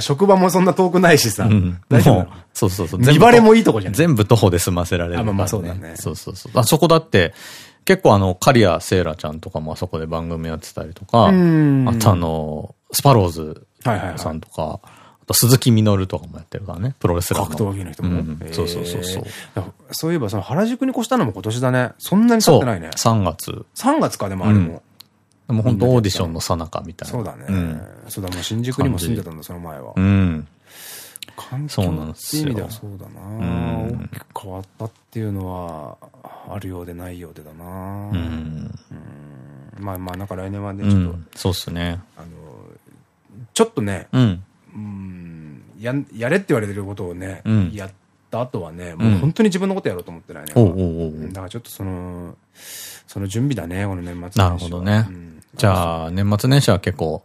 職場もそんな遠くないしさ。大丈夫そうそうそう。見バレもいいとこじゃん。全部徒歩で済ませられる。あ、まあそうだね。そうそうそう。あそこだって、結構あの、カリア・セイラちゃんとかもあそこで番組やってたりとか、あとあの、スパローズさんとか、と鈴木みのるとかもやってるからね、プロレスラーの。格闘技の人も。そうそうそうそう。そういえば、その原宿に越したのも今年だね。そんなに経ってないね。3月。3月か、でもあれも。でも本当オーディションのさなかみたいな。そうだね。そうだ、もう新宿にも住んでたんだ、その前は。うん。そうなんですよ。っていう意味ではそうだな大きく変わったっていうのは、あるようでないようでだなうん。まあまあ、なんか来年はね、ちょっと。そうっすね。あの、ちょっとね、うん。や、やれって言われてることをね、うん、やった後はね、もう本当に自分のことやろうと思ってないね。だからちょっとその、その準備だね、この年末年始なるほどね。うん、じゃあ、年末年始は結構、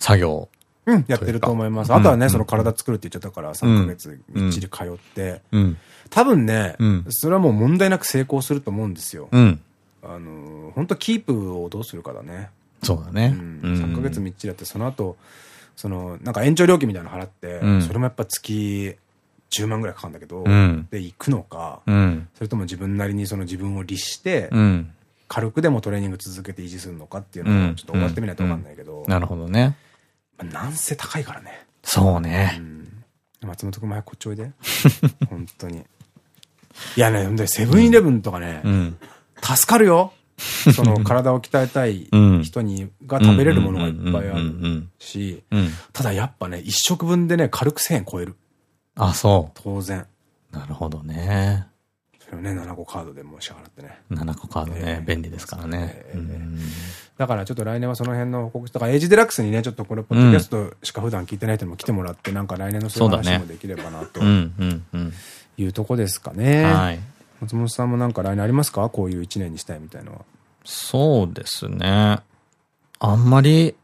作業。うん、やってると思います。あとはね、その体作るって言っちゃったから、3ヶ月みっちり通って、多分ね、それはもう問題なく成功すると思うんですよ。あの、本当キープをどうするかだね。そうだね。3ヶ月みっちりやって、その後、その、なんか延長料金みたいなの払って、うん、それもやっぱ月10万ぐらいかかるんだけど、うん、で、行くのか、うん、それとも自分なりにその自分を律して、軽くでもトレーニング続けて維持するのかっていうのをちょっと終わってみないとわかんないけど。なるほどね。なんせ高いからね。そうね。松本君も早くこっちおいで。[LAUGHS] 本当に。いやね、セブンイレブンとかね、助かるよ。[LAUGHS] その体を鍛えたい人に、が食べれるものがいっぱいあるし、ただやっぱね、一食分でね、軽く1000円超える。あ、そう。当然。なるほどね。それをね、7個カードでも支払ってね。7個カードね、便利ですからね。だからちょっと来年はその辺の報告とか、エイジデラックスにね、ちょっとこれ、ポッドキャストしか普段聞いてない人にも来てもらって、なんか来年のそういう話もできればな、というとこですかね。はい。松本さんもなんか来年ありますか？こういう一年にしたいみたいのは。そうですね。あんまり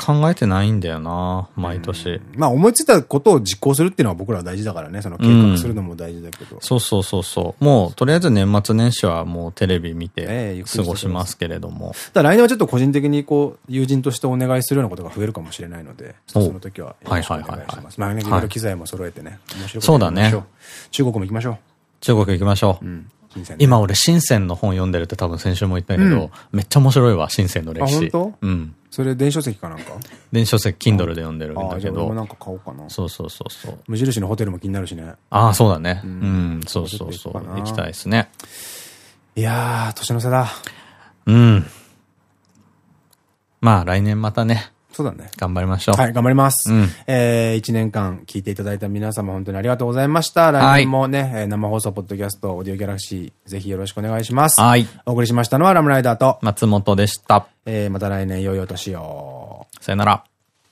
考えてないんだよな、毎年。まあ思いついたことを実行するっていうのは僕らは大事だからね、その計画するのも大事だけど。そうそうそうそう。もう、とりあえず年末年始はもうテレビ見て過ごしますけれども。だ来年はちょっと個人的にこう、友人としてお願いするようなことが増えるかもしれないので、その時はよろしくお願いします。まあね、いろいろ機材も揃えてね、面白いそうだね。中国も行きましょう。中国行きましょう。うん今俺、深センの本読んでるって多分先週も言ったけど、うん、めっちゃ面白いわ、深センの歴史。あ、本当？うん。それ電子書籍かなんか？電子書籍、Kindle で読んでるんだけど。あ、俺もなんか買おうかな。そうそうそうそう。無印のホテルも気になるしね。ああ、そうだね。うん、そうそうそう。行きたいですね。いやー、年の瀬だ。うん。まあ、来年またね。そうだね。頑張りましょう。はい、頑張ります。うん、えー、一年間聞いていただいた皆様本当にありがとうございました。来年もね、はい、生放送、ポッドキャスト、オーディオギャラクシー、ぜひよろしくお願いします。はい。お送りしましたのはラムライダーと松本でした。えー、また来年良いお年を。さよなら。